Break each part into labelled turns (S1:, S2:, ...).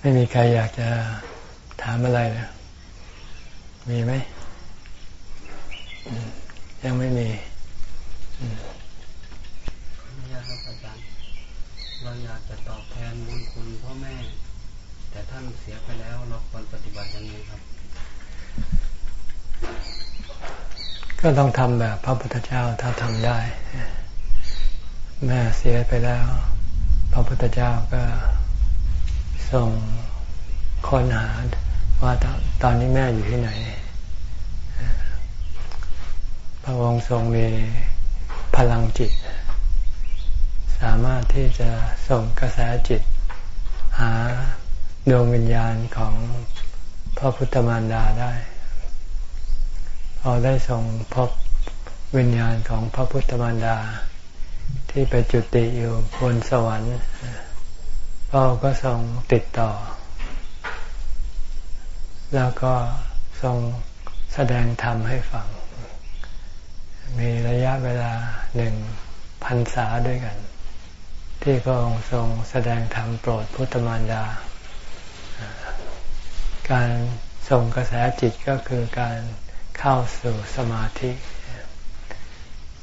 S1: ไม่มีใครอยากจะถามอะไรเลยมีไหม ยังไม่มี
S2: อยากครับอาจารย์เราอยากจะตอบแทนบุญคุณพ่อแม่ แต่ท่านเสียไปแล้วเราควรปฏิบัติยังไงครับ
S1: ก็ต้องทำแบบพระพุทธเจ้าถ้าทำได้ แม่เสียไปแล้ว พระพุทธเจ้าก็ ส่งค้นหาว่าตอนนี้แม่อยู่ที่ไหน พระองค์ทรงมีพลังจิต สามารถที่จะส่งกระแสจิต หาดวงวิญญาณของพระพุทธมารดาได้ พอได้ส่งพบวิญญาณของพระพุทธมารดา ที่ไปจุติอยู่บนสวรรค์ พ่อก็ทรงติดต่อ แล้วก็ทรงแสดงธรรมให้ฟัง มีระยะเวลาหนึ่งพันษาด้วยกัน ที่พระองค์ทรงแสดงธรรมโปรดพุทธมารดา การส่งกระแสจิตก็คือการเข้าสู่สมาธิ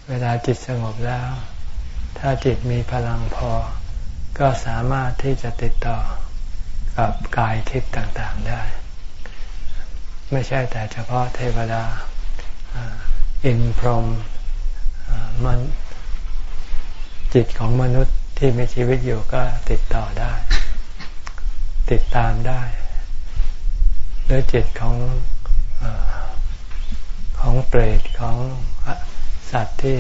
S1: เวลาจิตสงบแล้ว ถ้าจิตมีพลังพอ ก็สามารถที่จะติดต่อกับกายทิพย์ต่างๆได้ ไม่ใช่แต่เฉพาะเทวดาอินพรหมมันจิตของมนุษย์ที่มีชีวิตอยู่ก็ติดต่อได้ ติดตามได้หรือจิตของอของเปรตของสัตว์ที่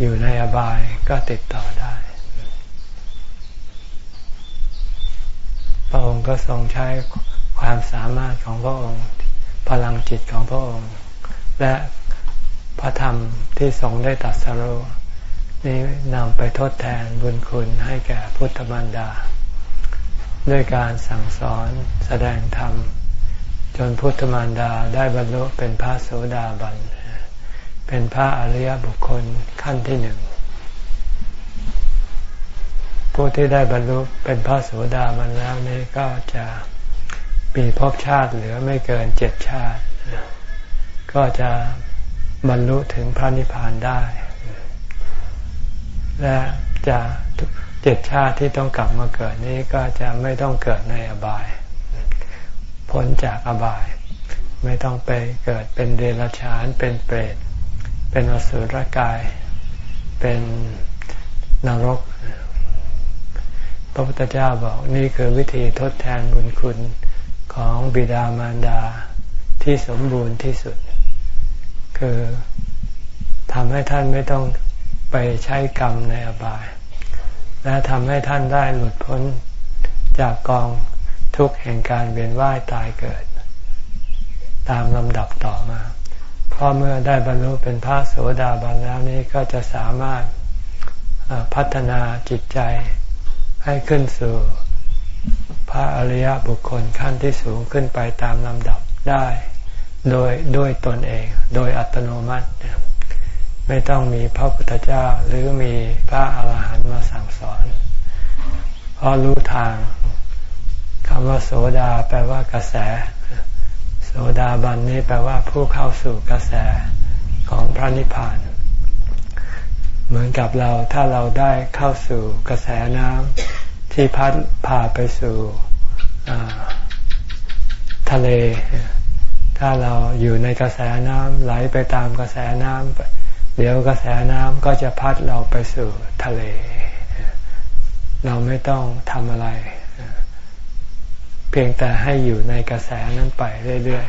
S1: อยู่ในอบายก็ติดต่อได้ พระองค์ก็ทรงใช้ความสามารถของพระองค์ พลังจิตของพระองค์ และพระธรรมที่ทรงได้ตัดสรุนี้นำไปทดแทนบุญคุณให้แก่พุทธบรรดา ด้วยการสั่งสอนแสดงธรรม จนพุทธมารดาได้บรรลุเป็นพระโสดาบัน เป็นพระอริยบุคคลขั้นที่หนึ่ง ผู้ที่ได้บรรลุเป็นพระโสดาบันแล้วนี้ก็จะมีภพชาติเหลือไม่เกินเจ็ดชาติ ก็จะบรรลุถึงพระนิพพานได้ และจะเจ็ดชาติที่ต้องกลับมาเกิดนี้ก็จะไม่ต้องเกิดในอบาย พ้นจากอบาย ไม่ต้องไปเกิดเป็นเดรัจฉาน เป็นเปรต เป็นอสุรกาย เป็นนรก ระพุทธเจ้าบอกนี่คือวิธีทดแทนบุญคุณของบิดามารดาที่สมบูรณ์ที่สุด คือทำให้ท่านไม่ต้องไปใช้กรรมในอบาย และทำให้ท่านได้หลุดพ้นจากกองทุกข์แห่งการเวียนว่ายตายเกิด ตามลำดับต่อมาเพราะเมื่อได้บรรลุเป็นพระโสดาบันแล้วนี้ก็จะสามารถพัฒนาจิตใจ ให้ขึ้นสู่พระอริยบุคคลขั้นที่สูงขึ้นไปตามลำดับได้ โดยด้วยตนเอง โดยอัตโนมัติ ไม่ต้องมีพระพุทธเจ้าหรือมีพระอาหารหันต์มาสั่งสอนเพราะรู้ทางคำว่าโสดาแปลว่ากระแส โสดาบันนี้แปลว่าผู้เข้าสู่กระแสของพระนิพพาน เหมือนกับเราถ้าเราได้เข้าสู่กระแสน้ำที่พัดพาไปสู่ทะเล ถ้าเราอยู่ในกระแสน้ำไหลไปตามกระแสน้ำเดี๋ยวกระแสน้ำก็จะพัดเราไปสู่ทะเล เราไม่ต้องทำอะไร เพียงแต่ให้อยู่ในกระแสนั้นไปเรื่อย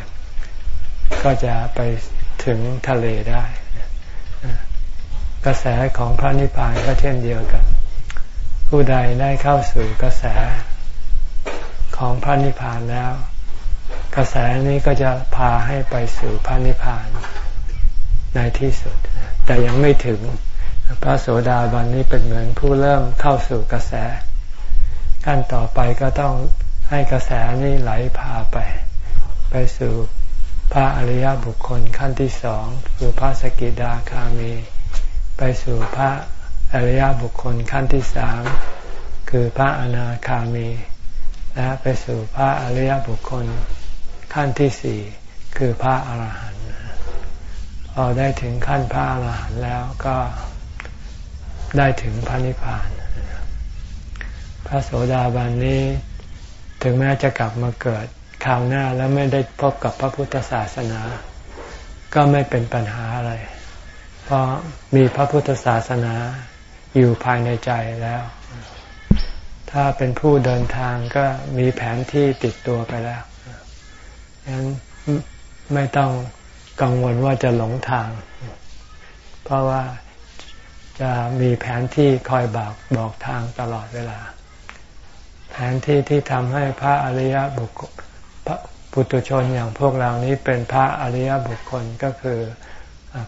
S1: ๆ ก็จะไปถึงทะเลได้ กระแสของพระนิพพานก็เช่นเดียวกัน ผู้ใดได้เข้าสู่กระแสของพระนิพพานแล้ว กระแสนี้ก็จะพาให้ไปสู่พระนิพพานในที่สุด แต่ยังไม่ถึงพระโสดาบันนี้เป็นเหมือนผู้เริ่มเข้าสู่กระแสขั้นต่อไปก็ต้องให้กระแสนี้ไหลพาไป ไปสู่พระอริยบุคคลขั้นที่สองคือพระสกิดาคามี ไปสู่พระอริยบุคคลขั้นที่สามคือพระอนาคามี และไปสู่พระอริยบุคคลขั้นที่สี่คือพระอาหารหันต์พอได้ถึงขั้นพระอาหารหันต์แล้วก็ได้ถึงพระนิพพาน พระโสดาบันนี้ถึงแม้จะกลับมาเกิดคราวหน้าแล้วไม่ได้พบกับพระพุทธศาสนา ก็ไม่เป็นปัญหาอะไร เพราะมีพระพุทธศาสนาอยู่ภายในใจแล้ว ถ้าเป็นผู้เดินทางก็มีแผนที่ติดตัวไปแล้วฉะนั้นไม่ต้องกังวลว่าจะหลงทาง เพราะว่าจะมีแผนที่คอยบอกบอกทางตลอดเวลา แผนที่ที่ทำให้พระอริยบุคคลปุตุชนอย่างพวกเรานี้เป็นพระอริยบุคคลก็คือ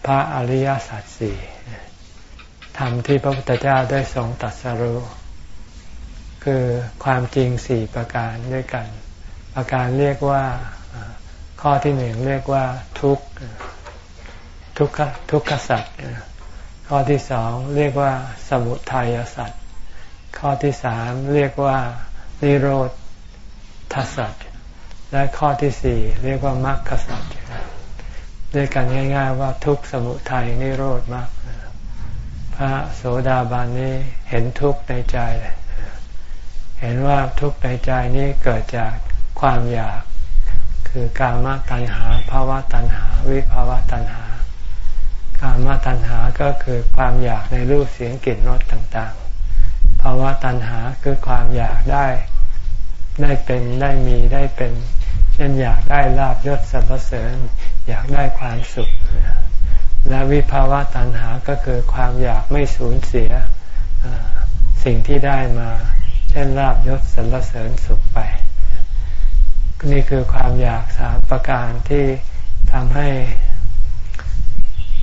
S1: พระอริยสัจสี่ธรรมที่พระพุทธเจ้าได้ทรงตัดสรู้คือความจริงสี่ประการด้วยกัน ประการเรียกว่าข้อที่หนึ่งเรียกว่าทุกทุกขทุกขสัจข้อที่สองเรียกว่าสมุทัยสัจข้อที่สามเรียกว่านิโรธทัสัจและข้อที่สี่เรียกว่ามรรคสัจ เรียกันง่าย ๆ ว่าทุกสมุทัยนิโรธมรรคพระโสดาบันนี้เห็นทุกข์ในใจ เห็นว่าทุกข์ในใจนี้เกิดจากความอยาก คือกามตัณหาภาวะตัณหา วิภาวะตัณหา กามตัณหาก็คือความอยากในรูปเสียงกลิ่นรสต่างๆ ภาวะตัณหาคือความอยากได้ ได้เป็นได้มีได้เป็นเช่นอยากได้ลาบยศสรรเสริญ อยากได้ความสุข และวิภาวะตัณหาก็คือความอยากไม่สูญเสียสิ่งที่ได้มา เช่นลาบยศสรรเสริญสุขไป นี่คือความอยากสามประการที่ทำให้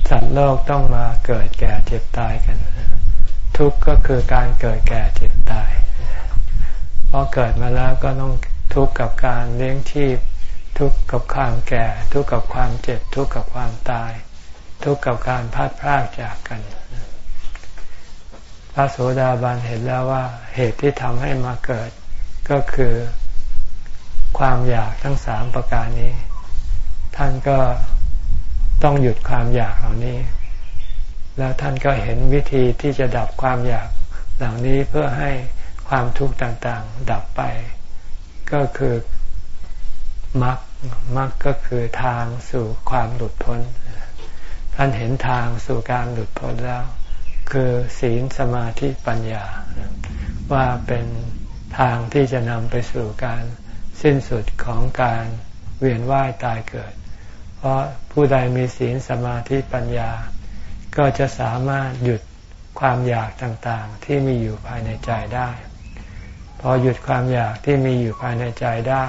S1: สัตว์โลกต้องมาเกิดแก่เจ็บตายกัน ทุกข์ก็คือการเกิดแก่เจ็บตายพอเกิดมาแล้วก็ต้องทุกข์กับการเลี้ยงชีพ ทุกข์กับความแก่ ทุกข์กับความเจ็บ ทุกข์กับความตาย ทุกข์กับการพัดพรากจากกัน พระโสดาบันเห็นแล้วว่าเหตุที่ทำให้มาเกิด ก็คือความอยากทั้งสามประการนี้ ท่านก็ต้องหยุดความอยากเหล่านี้ แล้วท่านก็เห็นวิธีที่จะดับความอยากเหล่านี้เพื่อให้ความทุกข์ต่างๆ ดับไป ก็คือมรรค มรรคก็คือทางสู่ความหลุดพ้น ท่านเห็นทางสู่การหลุดพ้นแล้ว คือศีลสมาธิปัญญา ว่าเป็นทางที่จะนำไปสู่การสิ้นสุดของการเวียนว่ายตายเกิด เพราะผู้ใดมีศีลสมาธิปัญญา ก็จะสามารถหยุดความอยากต่างๆ ที่มีอยู่ภายในใจได้ พอหยุดความอยากที่มีอยู่ภายในใจได้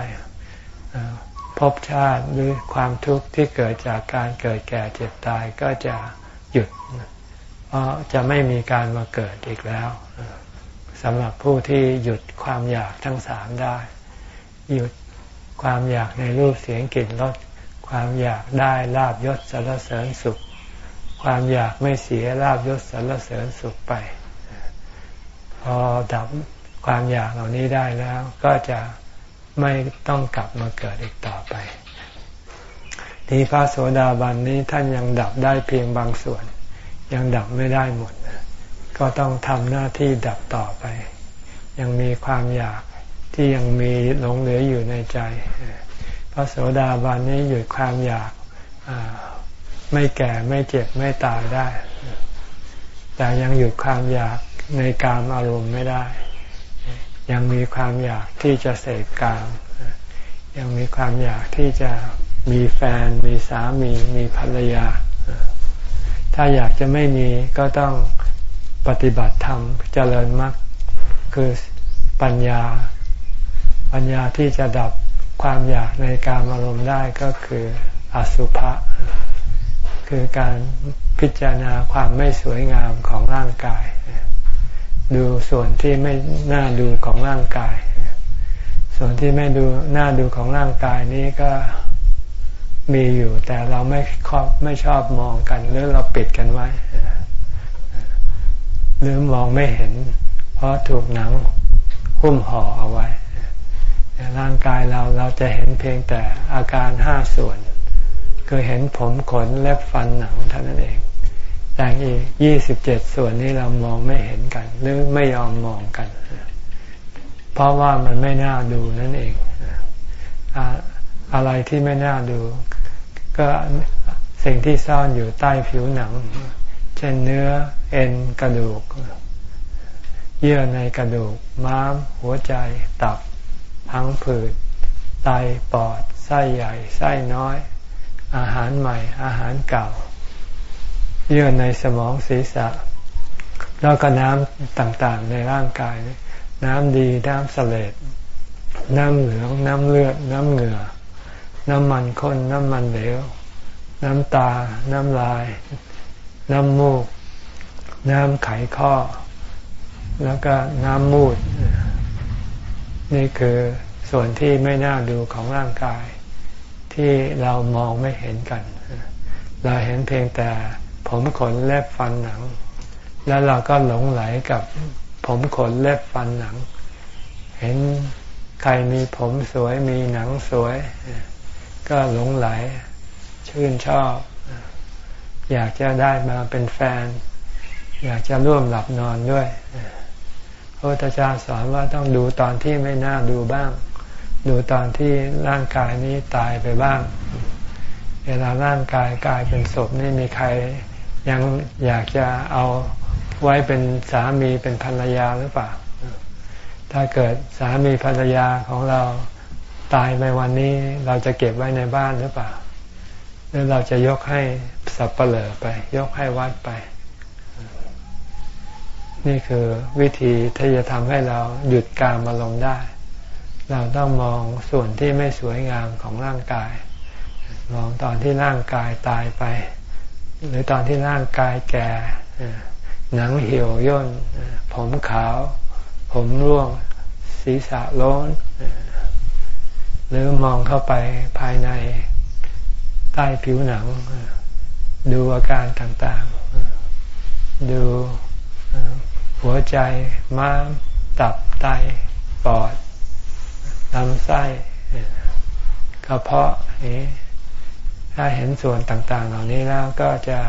S1: ภพชาติหรือความทุกข์ที่เกิดจากการเกิดแก่เจ็บตายก็จะหยุดเพราะจะไม่มีการมาเกิดอีกแล้วสำหรับผู้ที่หยุดความอยากทั้งสามได้ หยุดความอยากในรูปเสียงกลิ่นรสความอยากได้ลาบยศสรรเสริญสุข ความอยากไม่เสียลาบยศสรรเสริญสุขไป พอดับความอยากเหล่านี้ได้แล้ว ก็จะ ไม่ต้องกลับมาเกิดอีกต่อไป ทีพระโสดาบันนี้ท่านยังดับได้เพียงบางส่วน ยังดับไม่ได้หมด ก็ต้องทำหน้าที่ดับต่อไป ยังมีความอยากที่ยังมีหลงเหลืออยู่ในใจ พระโสดาบันนี้หยุดความอยากไม่แก่ไม่เจ็บไม่ตายได้ แต่ยังหยุดความอยากในการอารมณ์ไม่ได้ ยังมีความอยากที่จะเสพกาม ยังมีความอยากที่จะมีแฟน มีสามี มีภรรยา ถ้าอยากจะไม่มีก็ต้องปฏิบัติธรรมเจริญมรรคคือปัญญา ปัญญาที่จะดับความอยากในการอารมณ์ได้ก็คืออสุภะคือการพิจารณาความไม่สวยงามของร่างกาย ดูส่วนที่ไม่น่าดูของร่างกาย ส่วนที่ไม่ดูน่าดูของร่างกายนี้ก็มีอยู่แต่เราไม่ชอบไม่ชอบมองกันหรือเราปิดกันไว้หรือมองไม่เห็น เพราะถูกหนังหุ้มห่อเอาไว้ร่างกายเราเราจะเห็นเพียงแต่อาการห้าส่วน คือเห็นผมขนเล็บฟันหนังเท่านั้นเอง แต่งอีกยี่สิบเจ็ดส่วนนี้เรามองไม่เห็นกัน หรือไม่ยอมมองกัน เพราะว่ามันไม่น่าดูนั่นเอง อะไรที่ไม่น่าดู ก็สิ่งที่ซ่อนอยู่ใต้ผิวหนัง เช่นเนื้อเอ็นกระดูก เยื่อในกระดูก ม้าม หัวใจ ตับพังผืด ไต ปอด ไส้ใหญ่ ไส้น้อย อาหารใหม่ อาหารเก่า เยื่อในสมองศีรษะ แล้วก็น้ำต่างๆ ในร่างกาย น้ำดี น้ำเสลดน้ำเหลือง น้ำเลือด น้ำเหงื่อ น้ำมันข้น น้ำมันเหลว น้ำตา น้ำลาย น้ำมูก น้ำไขข้อ แล้วก็น้ำมูด นี่คือส่วนที่ไม่น่าดูของร่างกาย ที่เรามองไม่เห็นกัน เราเห็นเพียงแต่ ผมขนเล็บฟันหนัง แล้วเราก็หลงไหลกับผมขนเล็บฟันหนัง เห็นใครมีผมสวยมีหนังสวย ก็หลงไหล ชื่นชอบ อยากจะได้มาเป็นแฟน อยากจะร่วมหลับนอนด้วยพระพุทธเจ้าสอนว่าต้องดูตอนที่ไม่น่าดูบ้าง ดูตอนที่ร่างกายนี้ตายไปบ้าง เวลาร่างกายกลายเป็นศพนี่มีใคร ยังอยากจะเอาไว้เป็นสามีเป็นภรรยาหรือเปล่า ถ้าเกิดสามีภรรยาของเราตายไปวันนี้เราจะเก็บไว้ในบ้านหรือเปล่าหรือเราจะยกให้สับเปลือไป ยกให้วัดไป นี่คือวิธีที่จะทำให้เราหยุดการมาลงได้ เราต้องมองส่วนที่ไม่สวยงามของร่างกาย มองตอนที่ร่างกายตายไป หรือตอนที่ร่างกายแก่หนังเหี่ยวย่น ผมขาว ผมร่วง ศีรษะโล้น หรือมองเข้าไปภายในใต้ผิวหนัง ดูอาการต่างๆ ดูหัวใจ ม้าม ตับ ไต ปอดลำไส้กระเพาะนี้ ถ้าเห็นส่วนต่าง ๆ เหล่านี้แล้วก็จะ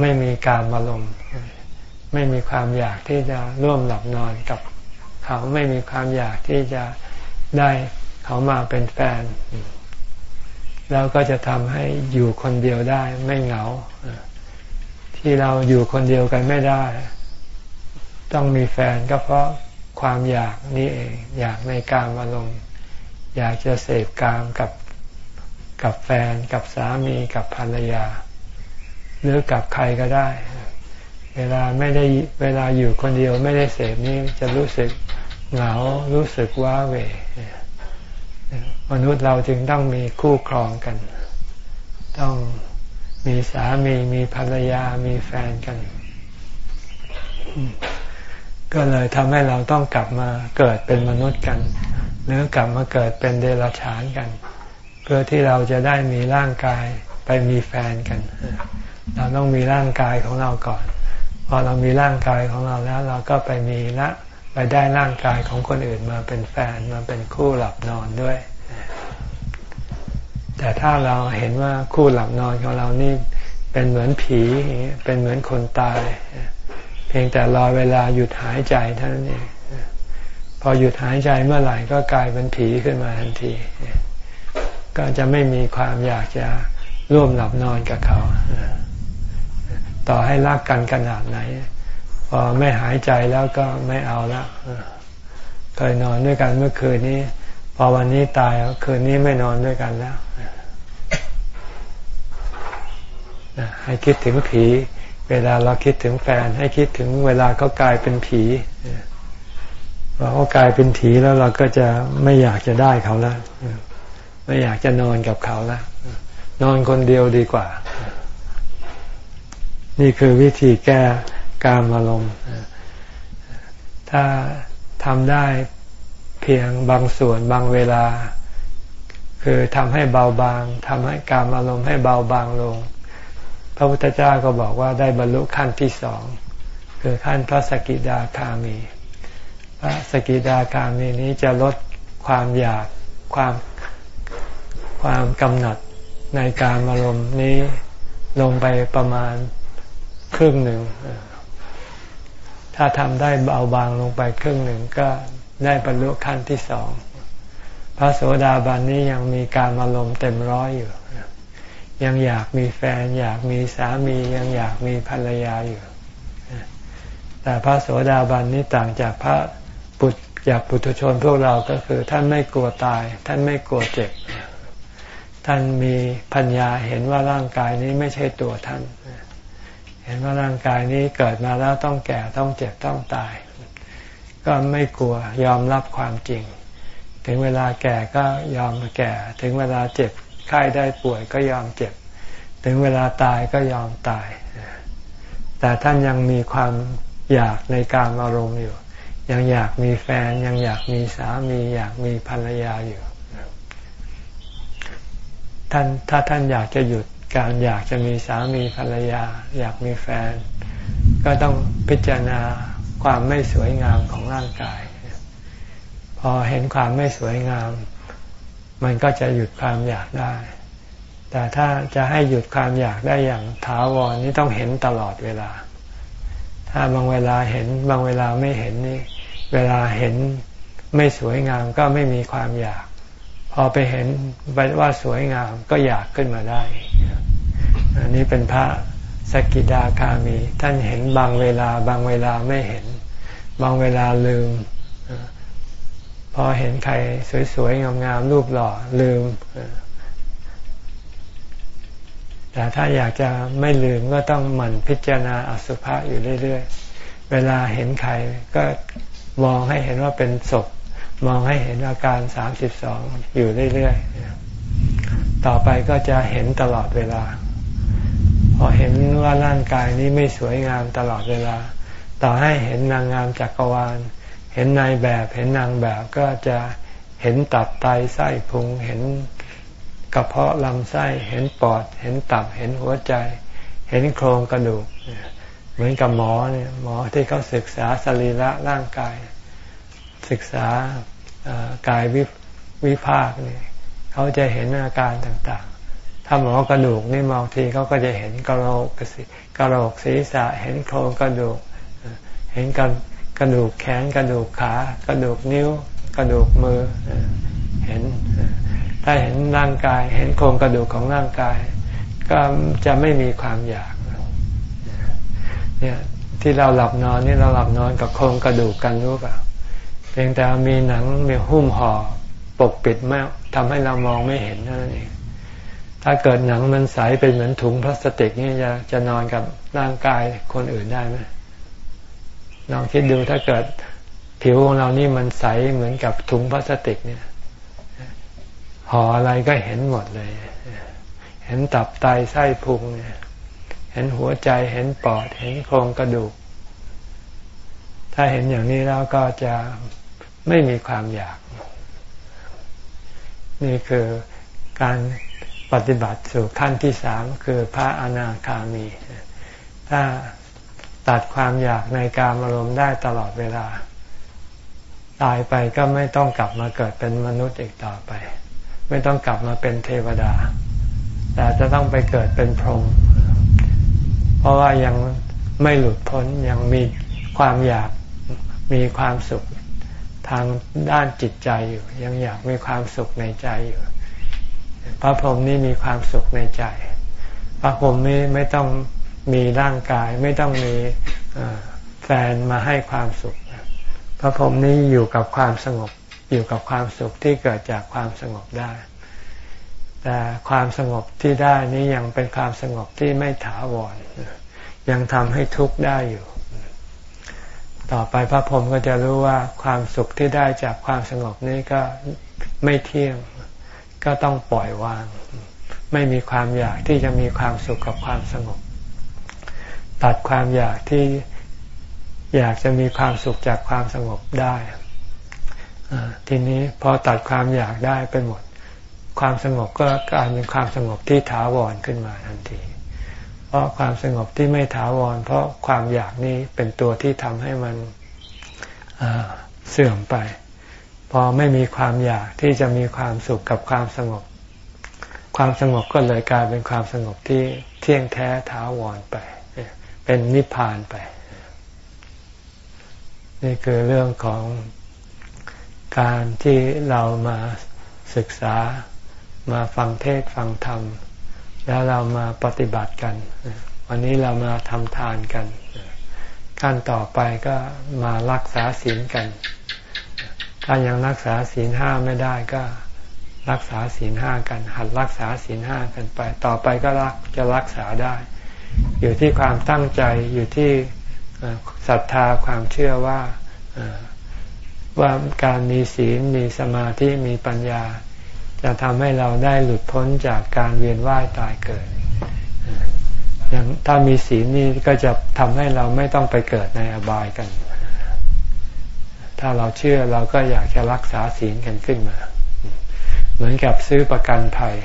S1: ไม่มีการมาลมไม่มีความอยากที่จะร่วมหลับนอนกับเขาไม่มีความอยากที่จะได้เขามาเป็นแฟน แล้วก็จะทำให้อยู่คนเดียวได้ไม่เหงา ที่เราอยู่คนเดียวกันไม่ได้ ต้องมีแฟนก็เพราะความอยากนี้เอง อยากในการอารมณ์อยากจะเสพกามกับ กับแฟนกับสามีกับภรรยา หรือกับใครก็ได้ เวลาไม่ได้เวลาอยู่คนเดียวไม่ได้เสพนี้จะรู้สึกเหงารู้สึกว้าเหวมนุษย์เราจึงต้องมีคู่ครองกัน ต้องมีสามีมีภรรยามีแฟนกัน ก็เลยทำให้เราต้องกลับมาเกิดเป็นมนุษย์กัน หรือกลับมาเกิดเป็นเดรัจฉานกันเพื่อที่เราจะได้มีร่างกายไปมีแฟนกัน เราต้องมีร่างกายของเราก่อน พอเรามีร่างกายของเราแล้ว เราก็ไปมีละไปได้ร่างกายของคนอื่นมาเป็นแฟนมาเป็นคู่หลับนอนด้วย แต่ถ้าเราเห็นว่าคู่หลับนอนของเรานี่เป็นเหมือนผี เป็นเหมือนคนตาย เพียงแต่รอเวลาหยุดหายใจเท่านั้นเองพอหยุดหายใจเมื่อไหร่ก็กลายเป็นผีขึ้นมาทันที ก็จะไม่มีความอยากจะร่วมหลับนอนกับเขา ต่อให้รักกันขนาดไหน พอไม่หายใจแล้วก็ไม่เอาละเคยนอนด้วยกันเมื่อคืนนี้ พอวันนี้ตายคืนนี้ไม่นอนด้วยกันแล้วให้คิดถึงผี เวลาเราคิดถึงแฟน ให้คิดถึงเวลาเขากลายเป็นผีพอเขากลายเป็นผีแล้วเราก็จะไม่อยากจะได้เขาแล้ว ไม่อยากจะนอนกับเขาแล้วนอนคนเดียวดีกว่า นี่คือวิธีแก้การอารมณ์ถ้าทำได้เพียงบางส่วนบางเวลา คือทำให้เบาบางทำให้การอารมณ์ให้เบาบางลง พระพุทธเจ้าก็บอกว่าได้บรรลุขั้นที่สองคือขั้นพระสกิดาคามีพพระสกิดาคามีนี้จะลดความอยากความ ความกำหนัดในการอารมณ์นี้ลงไปประมาณครึ่งหนึ่ง ถ้าทำได้เบาบางลงไปครึ่งหนึ่งก็ได้บรรลุขั้นที่สอง พระโสดาบันนี้ยังมีการอารมณ์เต็มร้อยอยู่ ยังอยากมีแฟน อยากมีสามียังอยากมีภรรยาอยู่ แต่พระโสดาบันนี้ต่างจากพระปุตจากปุถุชนพวกเราก็คือ ท่านไม่กลัวตาย ท่านไม่กลัวเจ็บ ท่านมีปัญญาเห็นว่าร่างกายนี้ไม่ใช่ตัวท่าน เห็นว่าร่างกายนี้เกิดมาแล้วต้องแก่ต้องเจ็บต้องตาย ก็ไม่กลัวยอมรับความจริง ถึงเวลาแก่ก็ยอมแก่ ถึงเวลาเจ็บไข้ได้ป่วยก็ยอมเจ็บ ถึงเวลาตายก็ยอมตาย แต่ท่านยังมีความอยากในการอารมณ์อยู่ ยังอยากมีแฟนยังอยากมีสามีอยากมีภรรยาอยู่ ท่านถ้าท่านอยากจะหยุดการอยากจะมีสามีภรรยา อยากมีแฟน ก็ต้องพิจารณาความไม่สวยงามของร่างกาย พอเห็นความไม่สวยงาม มันก็จะหยุดความอยากได้ แต่ถ้าจะให้หยุดความอยากได้อย่างถาวรนี่ต้องเห็นตลอดเวลา ถ้าบางเวลาเห็นบางเวลาไม่เห็นนี่ เวลาเห็นไม่สวยงามก็ไม่มีความอยาก พอไปเห็นว่าสวยงามก็อยากขึ้นมาได้ อันนี้เป็นพระสกิดาคามี ท่านเห็นบางเวลา บางเวลาไม่เห็น บางเวลาลืม พอเห็นใครสวยๆ งามๆ รูปหล่อลืม แต่ถ้าอยากจะไม่ลืมก็ต้องหมั่นพิจารณาอสุภะอยู่เรื่อยๆ เวลาเห็นใครก็มองให้เห็นว่าเป็นศพ มองให้เห็นอาการสามสิบสองอยู่เรื่อยๆ ต่อไปก็จะเห็นตลอดเวลา พอเห็นว่าร่างกายนี้ไม่สวยงามตลอดเวลา ต่อให้เห็นนางงามจักรวาล เห็นนายแบบเห็นนางแบบก็จะเห็นตับไตไส้พุงเห็นกระเพาะลำไส้เห็นปอด เห็นตับเห็นหัวใจ เห็นโครงกระดูก เหมือนกับหมอเนี่ยหมอที่เขาศึกษาสรีระร่างกาย ศึกษากายวิวิภาคเนี่ยเขาจะเห็นอาการต่างๆ ถ้าหมอกระดูกนี่มองทีเขาก็จะเห็นกระโหลกกระโหลกศีรษะ เห็นโครงกระดูก เห็นกระกระดูกแขนกระดูกขากระดูกนิ้ว กระดูกมือเห็น ถ้าเห็นร่างกาย เห็นโครงกระดูกของร่างกาย ก็จะไม่มีความอยากเนี่ยที่เราหลับนอนนี่เราหลับนอนกับโครงกระดูกกันรู้เปล่า เพียงแต่มีหนังมีหุ้มห่อปกปิดไม่ทำให้เรามองไม่เห็นนั่นเองถ้าเกิดหนังมันใสเป็นเหมือนถุงพลาสติกนี่จะจะนอนกับร่างกายคนอื่นได้ไหมลองคิดดูถ้าเกิดผิวของเรานี่มันใสเหมือนกับถุงพลาสติกเนี่ยห่ออะไรก็เห็นหมดเลย เห็นตับไตไส้พุงเนี่ยเห็นหัวใจเห็นปอด เห็นโครงกระดูก ถ้าเห็นอย่างนี้แล้วก็จะ ไม่มีความอยาก นี่คือการปฏิบัติสู่ขั้นที่สามคือพระอนาคามี ถ้าตัดความอยากในการอารมณ์ได้ตลอดเวลา ตายไปก็ไม่ต้องกลับมาเกิดเป็นมนุษย์อีกต่อไป ไม่ต้องกลับมาเป็นเทวดา แต่จะต้องไปเกิดเป็นพรหมเพราะว่ายังไม่หลุดพ้นยังมีความอยากมีความสุข ทางด้านจิตใจอยู่ ยังอยากมีความสุขในใจอยู่ พระพรหมนี่มีความสุขในใจ พระพรหมนี่ไม่ต้องมีร่างกาย ไม่ต้องมีแฟนมาให้ความสุข พระพรหมนี่อยู่กับความสงบอยู่กับความสุขที่เกิดจากความสงบได้ แต่ความสงบที่ได้นี้ยังเป็นความสงบที่ไม่ถาวรยังทำให้ทุกข์ได้อยู่ ต่อไปพระพรหมก็จะรู้ว่าความสุขที่ได้จากความสงบนี้ก็ไม่เที่ยงก็ต้องปล่อยวาง ไม่มีความอยากที่จะมีความสุขกับความสงบ ตัดความอยากที่อยากจะมีความสุขจากความสงบได้ทีนี้พอตัดความอยากได้ไปหมด ความสงบก็กลายเป็นความสงบที่ถาวรขึ้นมาทันที เพราะความสงบที่ไม่ถาวร เพราะความอยากนี้เป็นตัวที่ทำให้มันเสื่อมไป พอไม่มีความอยากที่จะมีความสุขกับความสงบ ความสงบก็เลยกลายเป็นความสงบที่เที่ยงแท้ท้าวรไป เป็นนิพพานไป นี่คือเรื่องของการที่เรามาศึกษามาฟังเทศฟังธรรม แล้วเรามาปฏิบัติกัน วันนี้เรามาทำทานกัน ขั้นต่อไปก็มารักษาศีลกัน ถ้ายังรักษาศีลห้าไม่ได้ก็รักษาศีลห้ากัน หัดรักษาศีลห้ากันไป ต่อไปก็รักจะรักษาได้ อยู่ที่ความตั้งใจอยู่ที่ศรัทธาความเชื่อว่าว่าการมีศีลมีสมาธิมีปัญญา จะทำให้เราได้หลุดพ้นจากการเวียนว่ายตายเกิดอย่างถ้ามีศีลนี่ก็จะทำให้เราไม่ต้องไปเกิดในอบายกัน ถ้าเราเชื่อเราก็อยากจะรักษาศีลกันขึ้นมา เหมือนกับซื้อประกันภัย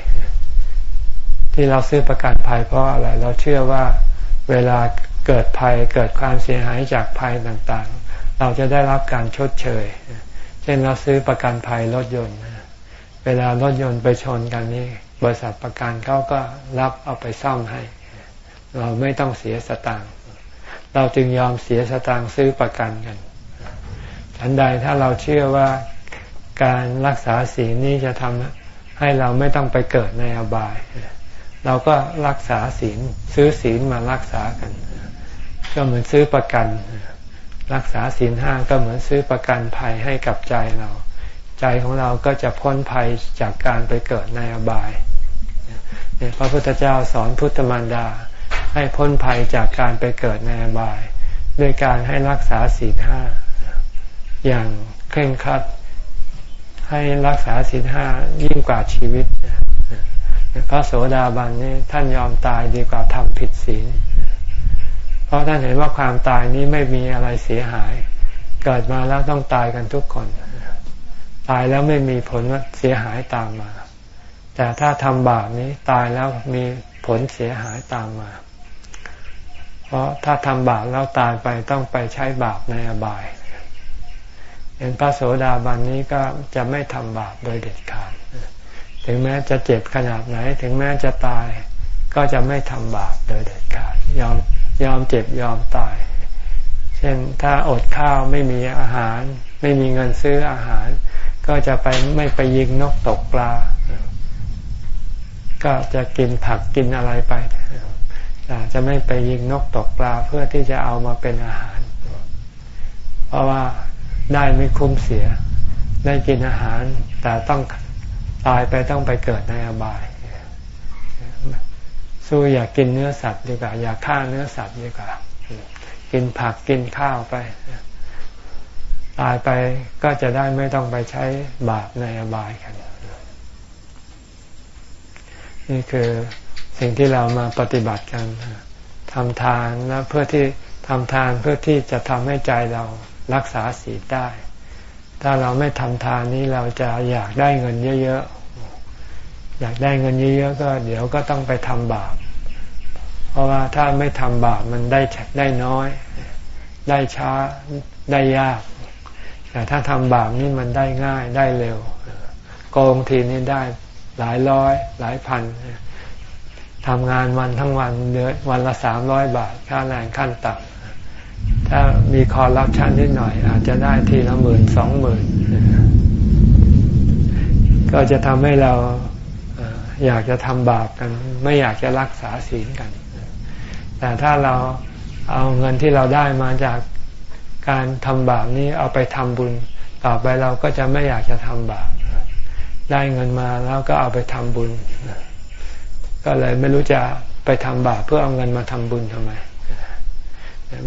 S1: ที่เราซื้อประกันภัยเพราะอะไร เราเชื่อว่าเวลาเกิดภัยเกิดความเสียหายจากภัยต่างๆ เราจะได้รับการชดเชย เช่นเราซื้อประกันภัยรถยนต์ เวลารถยนต์ไปชนกันนี่บริษัทประกันเขาก็รับเอาไปซ่อมให้ เราไม่ต้องเสียสตางค์เราจึงยอมเสียสตางค์ซื้อประกันกันฉันใดถ้าเราเชื่อว่าการรักษาศีลนี้จะทำให้เราไม่ต้องไปเกิดในอบาย เราก็รักษาศีลซื้อศีลมารักษากัน ก็เหมือนซื้อประกัน รักษาศีลห้าก็เหมือนซื้อประกันภัยให้กับใจเรา ใจของเราก็จะพ้นภัยจากการไปเกิดในอบายพระพุทธเจ้าสอนพุทธมารดา ให้พ้นภัยจากการไปเกิดในอบาย ด้วยการให้รักษาศีลห้าอย่างเคร่งครัดให้รักษาศีลห้ายิ่งกว่าชีวิต พระโสดาบันนี่ท่านยอมตายดีกว่าทำผิดศีล เพราะท่านเห็นว่าความตายนี้ไม่มีอะไรเสียหาย เกิดมาแล้วต้องตายกันทุกคน ตายแล้วไม่มีผลเสียหายตามมา แต่ถ้าทำบาปนี้ตายแล้วมีผลเสียหายตามมา เพราะถ้าทำบาปแล้วตายไปต้องไปใช้บาปในอบายเห็นพระโสดาบันนี้ก็จะไม่ทำบาปโดยเด็ดขาด ถึงแม้จะเจ็บขนาดไหน ถึงแม้จะตาย ก็จะไม่ทำบาปโดยเด็ดขาด ยอมยอมเจ็บยอมตาย เช่นถ้าอดข้าวไม่มีอาหาร ไม่มีเงินซื้ออาหาร ก็จะไปไม่ไปยิงนกตกปลา ก็จะกินผักกินอะไรไปจะไม่ไปยิงนกตกปลาเพื่อที่จะเอามาเป็นอาหาร เพราะว่าได้ไม่คุ้มเสีย ได้กินอาหาร แต่ต้องตายไปต้องไปเกิดในอบาย สู้อยากกินเนื้อสัตว์ดีกว่า อยากฆ่าเนื้อสัตว์ดีกว่า กินผักกินข้าวไป ตายไปก็จะได้ไม่ต้องไปใช้บาปในอบายกัน นี่คือสิ่งที่เรามาปฏิบัติกันทำทานแล้วเพื่อที่ทำทานเพื่อที่จะทำให้ใจเรารักษาศีลได้ ถ้าเราไม่ทำทานนี้เราจะอยากได้เงินเยอะๆ อยากได้เงินเยอะๆ ก็เดี๋ยวก็ต้องไปทำบาป เพราะว่าถ้าไม่ทำบาปมันได้ได้น้อย ได้ช้าได้ยาก แต่ถ้าทำบาปนี่มันได้ง่ายได้เร็ว โกงทีนี้ได้หลายร้อย หลายพันทำงานวันทั้งวันเดือนวันละสามร้อยบาท ค่าแรงขั้นต่ำถ้ามีคอรับชันนิดหน่อย อาจจะได้ทีละหมื่นสองหมื่นก็จะทำให้เราอยากจะทำบาปกัน ไม่อยากจะรักษาศีลกัน แต่ถ้าเราเอาเงินที่เราได้มาจาก การทำบาปนี้เอาไปทำบุญ ต่อไปเราก็จะไม่อยากจะทำบาปได้เงินมาแล้วก็เอาไปทำบุญ ก็เลยไม่รู้จะไปทำบาปเพื่อเอาเงินมาทำบุญทำไม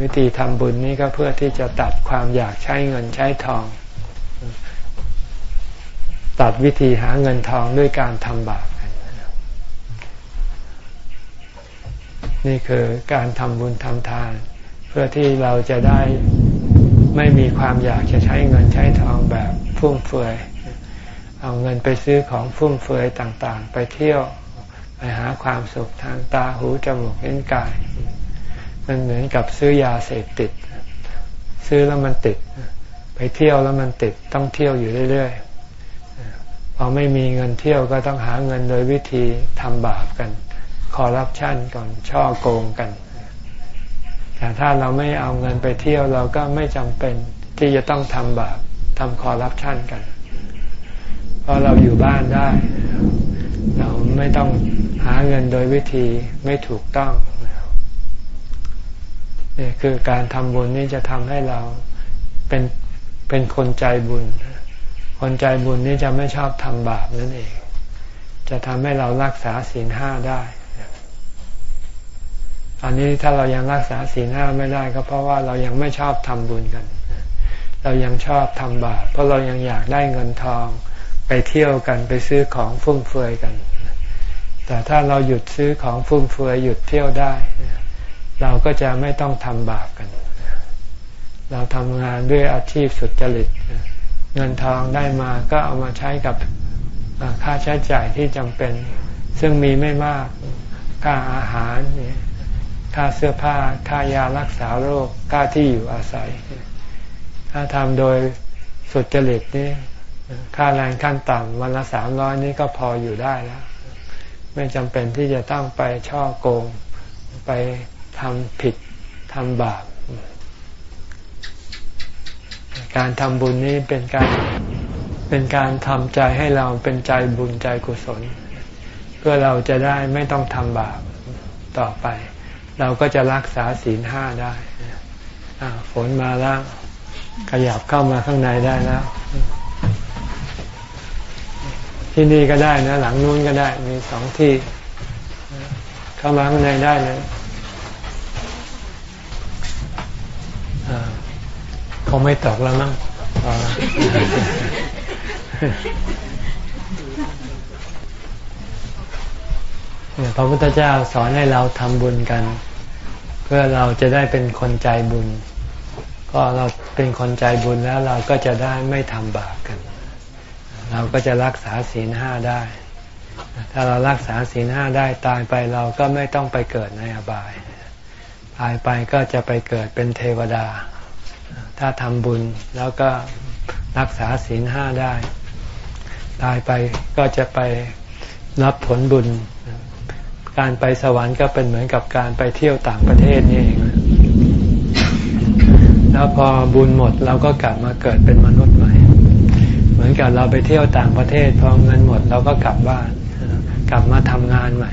S1: วิธีทำบุญนี้ก็เพื่อที่จะตัดความอยากใช้เงินใช้ทอง ตัดวิธีหาเงินทองด้วยการทำบาปนี่คือการทำบุญทำทาน เพื่อที่เราจะได้ ไม่มีความอยากจะใช้เงินใช้ทองแบบฟุ่มเฟือย เอาเงินไปซื้อของฟุ่มเฟือยต่างๆ ไปเที่ยวไปหาความสุขทางตาหูจมูกเห็นกาย มันเหมือนกับซื้อยาเสพติด ซื้อแล้วมันติด ไปเที่ยวแล้วมันติดต้องเที่ยวอยู่เรื่อยๆพอไม่มีเงินเที่ยวก็ต้องหาเงินโดยวิธีทำบาปกัน คอร์รัปชันก่อนช่อโกงกัน แต่ถ้าเราไม่เอาเงินไปเที่ยวเราก็ไม่จำเป็นที่จะต้องทำบาปทำคอร์รัปชันกัน เพราะเราอยู่บ้านได้ เราไม่ต้องหาเงินโดยวิธีไม่ถูกต้องนี่คือการทำบุญนี่จะทำให้เราเป็นเป็นคนใจบุญ คนใจบุญนี่จะไม่ชอบทำบาปนั่นเอง จะทำให้เรารักษาศีลห้าได้ อันนี้ถ้าเรายังรักษาศีลห้าไม่ได้ก็เพราะว่าเรายังไม่ชอบทำบุญกัน เรายังชอบทำบาปเพราะเรายังอยากได้เงินทอง ไปเที่ยวกันไปซื้อของฟุ่มเฟือยกัน แต่ถ้าเราหยุดซื้อของฟุ่มเฟือยหยุดเที่ยวได้ เราก็จะไม่ต้องทำบาปกัน เราทำงานด้วยอาชีพสุจริต เงินทองได้มาก็เอามาใช้กับค่าใช้จ่ายที่จำเป็น ซึ่งมีไม่มากค่าอาหารเนี่ย ค่าเสื้อผ้า ค่ายารักษาโรค ค่าที่อยู่อาศัย ถ้าทำโดยสุดจริตนี่ค่าแรงขั้นต่ำวันละสามร้อยนี่ก็พออยู่ได้แล้ว ไม่จำเป็นที่จะต้องไปช่อโกง ไปทำผิดทำบาป การทำบุญนี้เป็นการเป็นการทำใจให้เราเป็นใจบุญใจกุศล เพื่อเราจะได้ไม่ต้องทำบาปต่อไป เราก็จะรักษาศีลห้าได้ฝนมาแล้วขยับเข้ามาข้างในได้แล้ว ที่นี่ก็ได้นะ หลังนู้นก็ได้มีสองที่ เข้ามาข้างในได้เลยคงไม่ตกแล้วมั้งพอแล้วเนี่ยพระพุทธเจ้าสอนให้เราทำบุญกัน เพื่อเราจะได้เป็นคนใจบุญก็เราเป็นคนใจบุญแล้วเราก็จะได้ไม่ทำบาปกัน เราก็จะรักษาศีลห้าได้ ถ้าเรารักษาศีลห้าได้ตายไปเราก็ไม่ต้องไปเกิดในอบาย ตายไปก็จะไปเกิดเป็นเทวดา ถ้าทำบุญแล้วก็รักษาศีลห้าได้ ตายไปก็จะไปรับผลบุญ การไปสวรรค์ก็เป็นเหมือนกับการไปเที่ยวต่างประเทศนี่เอง แล้วพอบุญหมดเราก็กลับมาเกิดเป็นมนุษย์ใหม่ เหมือนกับเราไปเที่ยวต่างประเทศ พอเงินหมดเราก็กลับบ้าน กลับมาทำงานใหม่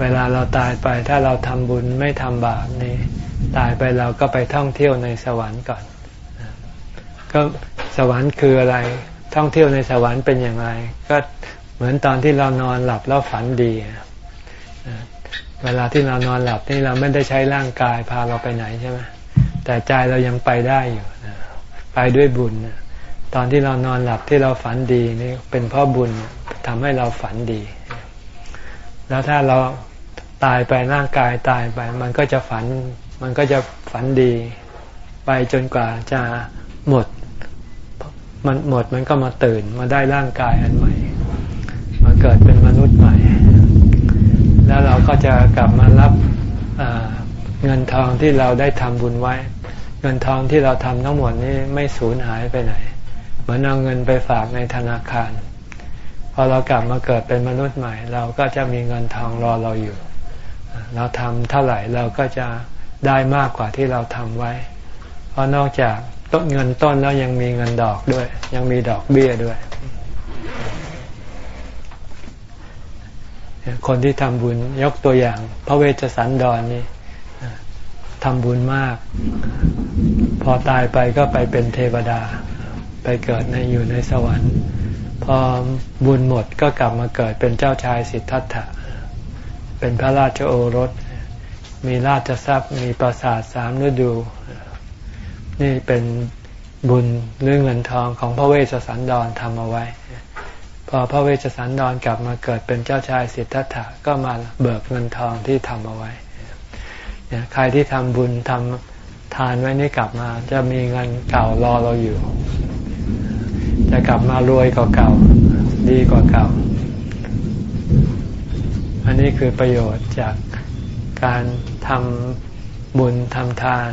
S1: เวลาเราตายไปถ้าเราทำบุญไม่ทำบาปนี่ตายไปเราก็ไปท่องเที่ยวในสวรรค์ก่อน ก็สวรรค์คืออะไร ท่องเที่ยวในสวรรค์เป็นอย่างไร ก็ เหมือนตอนที่เรานอนหลับแล้วฝันดีเวลาที่เรานอนหลับนี่เราไม่ได้ใช้ร่างกายพาเราไปไหนใช่ไหมแต่ใจเรายังไปได้อยู่ไปด้วยบุญตอนที่เรานอนหลับที่เราฝันดีนี่เป็นเพราะบุญทำให้เราฝันดี แล้วถ้าเราตายไปร่างกายตายไป มันก็จะฝัน มันก็จะฝันดี ไปจนกว่าจะหมด มันหมดมันก็มาตื่นมาได้ร่างกายอันใหม่ มาเกิดเป็นมนุษย์ใหม่ แล้วเราก็จะกลับมารับเงินทองที่เราได้ทำบุญไว้ เงินทองที่เราทำทั้งหมดนี้ไม่สูญหายไปไหน เหมือนเอาเงินไปฝากในธนาคาร พอเรากลับมาเกิดเป็นมนุษย์ใหม่ เราก็จะมีเงินทองรอเราอยู่ เราทำเท่าไหร่เราก็จะได้มากกว่าที่เราทำไว้ เพราะนอกจากต้นเงินต้นแล้วยังมีเงินดอกด้วย ยังมีดอกเบี้ยด้วย คนที่ทำบุญยกตัวอย่าง พระเวชสันดรนนี่ทำบุญมาก พอตายไปก็ไปเป็นเทวดา ไปเกิดในอยู่ในสวรรค์ พอบุญหมดก็กลับมาเกิดเป็นเจ้าชายสิทธัตถะ เป็นพระราชโอรส มีราชทรัพย์ มีปราสาทสามฤดู นี่เป็นบุญเรื่องเงินทองของพระเวชสันดรทำเอาไว้ พอพระเวชสันดรกลับมาเกิดเป็นเจ้าชายสิทธัตถะก็มาเบิกเงินทองที่ทำเอาไว้เนี่ยใครที่ทำบุญทำทานไว้นี่กลับมา จะมีเงินเก่ารอเราอยู่ จะกลับมารวยกว่าเก่า ดีกว่าเก่า อันนี้คือประโยชน์จากการทำบุญทำทาน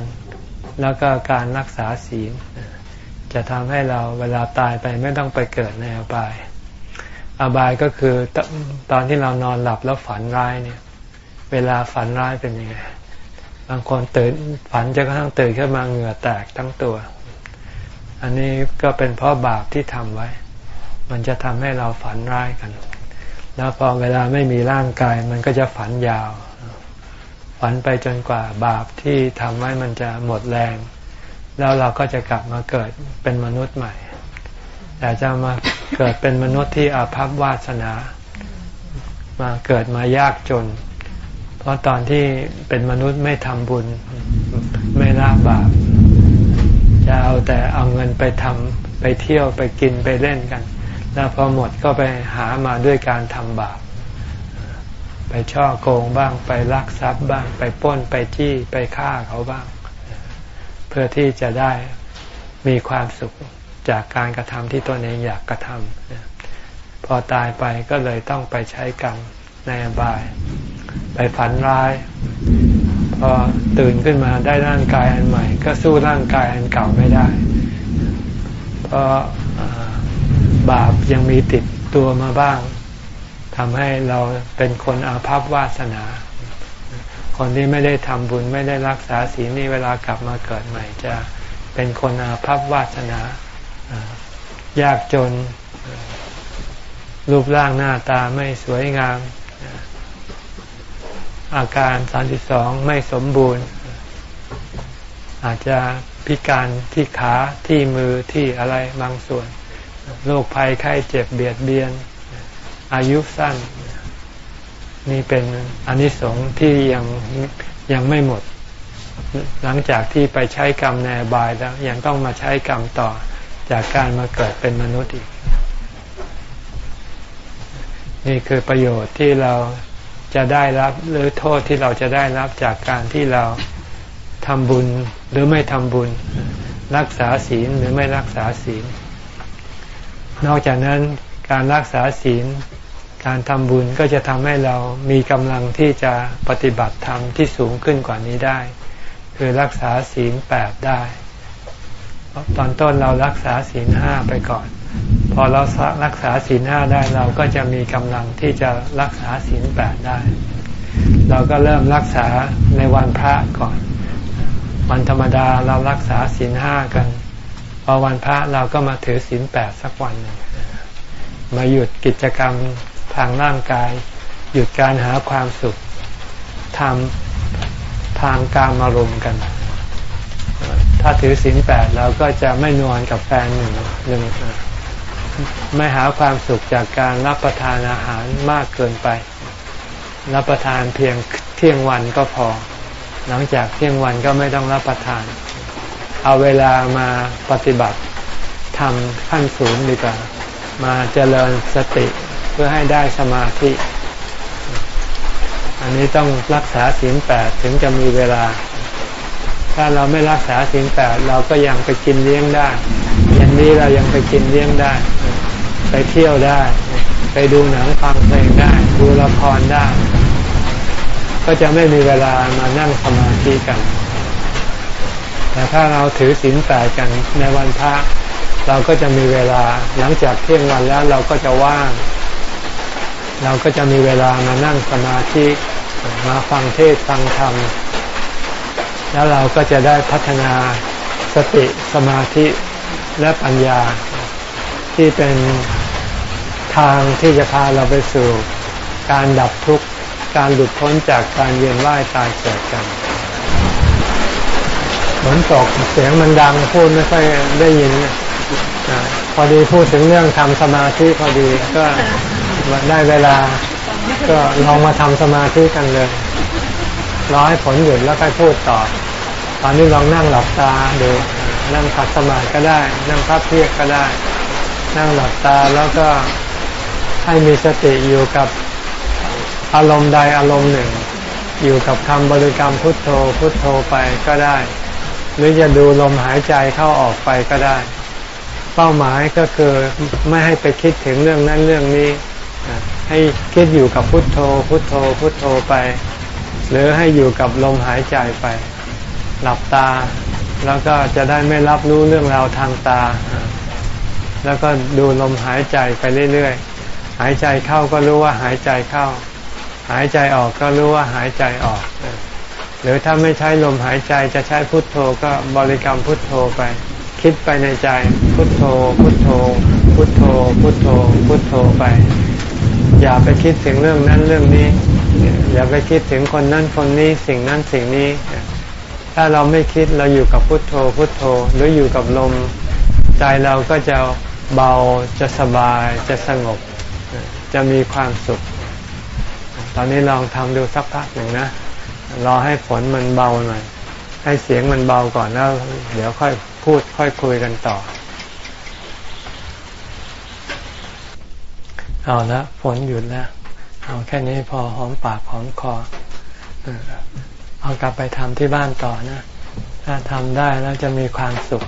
S1: แล้วก็การรักษาศีล จะทำให้เราเวลาตายไปไม่ต้องไปเกิดในอบาย อบายก็คือตอนที่เรานอนหลับแล้วฝันร้ายเนี่ย เวลาฝันร้ายเป็นยังไงบางคนตื่นฝันจะกระทั่งตื่นขึ้นมาเหงื่อแตกทั้งตัว อันนี้ก็เป็นเพราะบาปที่ทำไว้ มันจะทำให้เราฝันร้ายกัน แล้วพอเวลาไม่มีร่างกาย มันก็จะฝันยาว ฝันไปจนกว่าบาปที่ทำไว้มันจะหมดแรง แล้วเราก็จะกลับมาเกิดเป็นมนุษย์ใหม่ แต่จะมาเกิดเป็นมนุษย์ที่อาภัพวาสนา มาเกิดมายากจน เพราะตอนที่เป็นมนุษย์ไม่ทำบุญ ไม่ละบาปจะเอาแต่เอาเงินไปทำไปเที่ยวไปกินไปเล่นกัน แล้วพอหมดก็ไปหามาด้วยการทำบาป ไปช่อโกงบ้างไปลักทรัพย์บ้าง ไปป้นไปจี้ไปฆ่าเขาบ้าง เพื่อที่จะได้มีความสุข จากการกระทำที่ตนเองอยากกระทำพอตายไปก็เลยต้องไปใช้กรรมในอบาย ไปฝันร้าย พอตื่นขึ้นมาได้ร่างกายอันใหม่ ก็สู้ร่างกายอันเก่าไม่ได้ เพราะบาปยังมีติดตัวมาบ้างทำให้เราเป็นคนอาภัพวาสนา คนที่ไม่ได้ทำบุญไม่ได้รักษาศีลนี่เวลากลับมาเกิดใหม่จะเป็นคนอาภัพวาสนา ยากจน รูปร่างหน้าตาไม่สวยงาม อาการสามสิบสองไม่สมบูรณ์ อาจจะพิการที่ขาที่มือที่อะไรบางส่วน โรคภัยไข้เจ็บเบียดเบียน อายุสั้น นี่เป็นอนิสงส์ที่ยังยังไม่หมด หลังจากที่ไปใช้กรรมในบายแล้วยังต้องมาใช้กรรมต่อ จากการมาเกิดเป็นมนุษย์อีก นี่คือประโยชน์ที่เราจะได้รับหรือโทษที่เราจะได้รับจากการที่เราทำบุญหรือไม่ทำบุญ รักษาศีลหรือไม่รักษาศีล นอกจากนั้นการรักษาศีล การทำบุญก็จะทำให้เรามีกำลังที่จะปฏิบัติธรรมที่สูงขึ้นกว่านี้ได้ คือรักษาศีลแปดได้ ตอนต้นเรารักษาศีลห้าไปก่อน พอเรารักษาศีลห้าได้เราก็จะมีกำลังที่จะรักษาศีลแปดได้ เราก็เริ่มรักษาในวันพระก่อน วันธรรมดาเรารักษาศีลห้ากัน พอวันพระเราก็มาถือศีลแปดสักวันหนึ่งมาหยุดกิจกรรมทางร่างกาย หยุดการหาความสุขทำทางการมารมกัน ถ้าถือศีลแปดเราก็จะไม่นอนกับแฟนหนึ่งหนึ่งไม่หาความสุขจากการรับประทานอาหารมากเกินไป รับประทานเพียงเที่ยงวันก็พอ หลังจากเที่ยงวันก็ไม่ต้องรับประทาน เอาเวลามาปฏิบัติทำขั้นสูงดีกว่ามาเจริญสติเพื่อให้ได้สมาธิ อันนี้ต้องรักษาศีลแปดถึงจะมีเวลา ถ้าเราไม่รักษาศีลแปดเราก็ยังไปกินเลี้ยงได้อย่างนี้เรายังไปกินเลี้ยงได้ ไปเที่ยวได้ ไปดูหนังฟังเพลงได้ ดูละครได้ ก็จะไม่มีเวลามานั่งสมาธิกัน แต่ถ้าเราถือศีลแปดกันในวันพระเราก็จะมีเวลาหลังจากเที่ยงวันแล้วเราก็จะว่าง เราก็จะมีเวลามานั่งสมาธิมาฟังเทศฟังธรรม แล้วเราก็จะได้พัฒนาสติสมาธิและปัญญา ที่เป็นทางที่จะพาเราไปสู่การดับทุกข์การหลุดพ้นจากการเวียนว่ายตายเกิดกันฝนตกเสียงมันดังพูดไม่ค่อยได้ยินพอดีพูดถึงเรื่องทำสมาธิพอดีก็ได้เวลา ก็ลองมาทำสมาธิกันเลย รอให้ผลหยุดแล้วค่อยพูดต่อ ตอนนี้ลองนั่งหลับตาดูนั่งขัดสมาธิก็ได้ นั่งพับเพียกก็ได้ นั่งหลับตาแล้วก็ให้มีสติอยู่กับอารมณ์ใดอารมณ์หนึ่ง อยู่กับคำบริกรรมพุทโธพุทโธไปก็ได้ หรือจะดูลมหายใจเข้าออกไปก็ได้ เป้าหมายก็คือไม่ให้ไปคิดถึงเรื่องนั้นเรื่องนี้ ให้คิดอยู่กับพุทโธพุทโธพุทโธไป หรือให้อยู่กับลมหายใจไป หลับตา แล้วก็จะได้ไม่รับรู้เรื่องราวทางตา แล้วก็ดูลมหายใจไปเรื่อยๆ หายใจเข้าก็รู้ว่าหายใจเข้า หายใจออกก็รู้ว่าหายใจออก หรือถ้าไม่ใช้ลมหายใจจะใช้พุทโธก็บริกรรมพุทโธไป คิดไปในใจ พุทโธ พุทโธ พุทโธ พุทโธ พุทโธไป อย่าไปคิดถึงเรื่องนั้นเรื่องนี้ อย่าไปคิดถึงคนนั้นคนนี้สิ่งนั้นสิ่งนี้ ถ้าเราไม่คิดเราอยู่กับพุทโธพุทโธหรืออยู่กับลม ใจเราก็จะเบาจะสบายจะสงบ จะมีความสุข ตอนนี้ลองทำดูสักพักหนึ่งนะรอให้ฝนมันเบาหน่อย ให้เสียงมันเบาก่อนแล้วเดี๋ยวค่อยพูดค่อยคุยกันต่อ เอาละฝนหยุดแล้ว เอาแค่นี้พอหอมปากหอมคอเอากลับไปทำที่บ้านต่อนะ ถ้าทำได้แล้วจะมีความสุข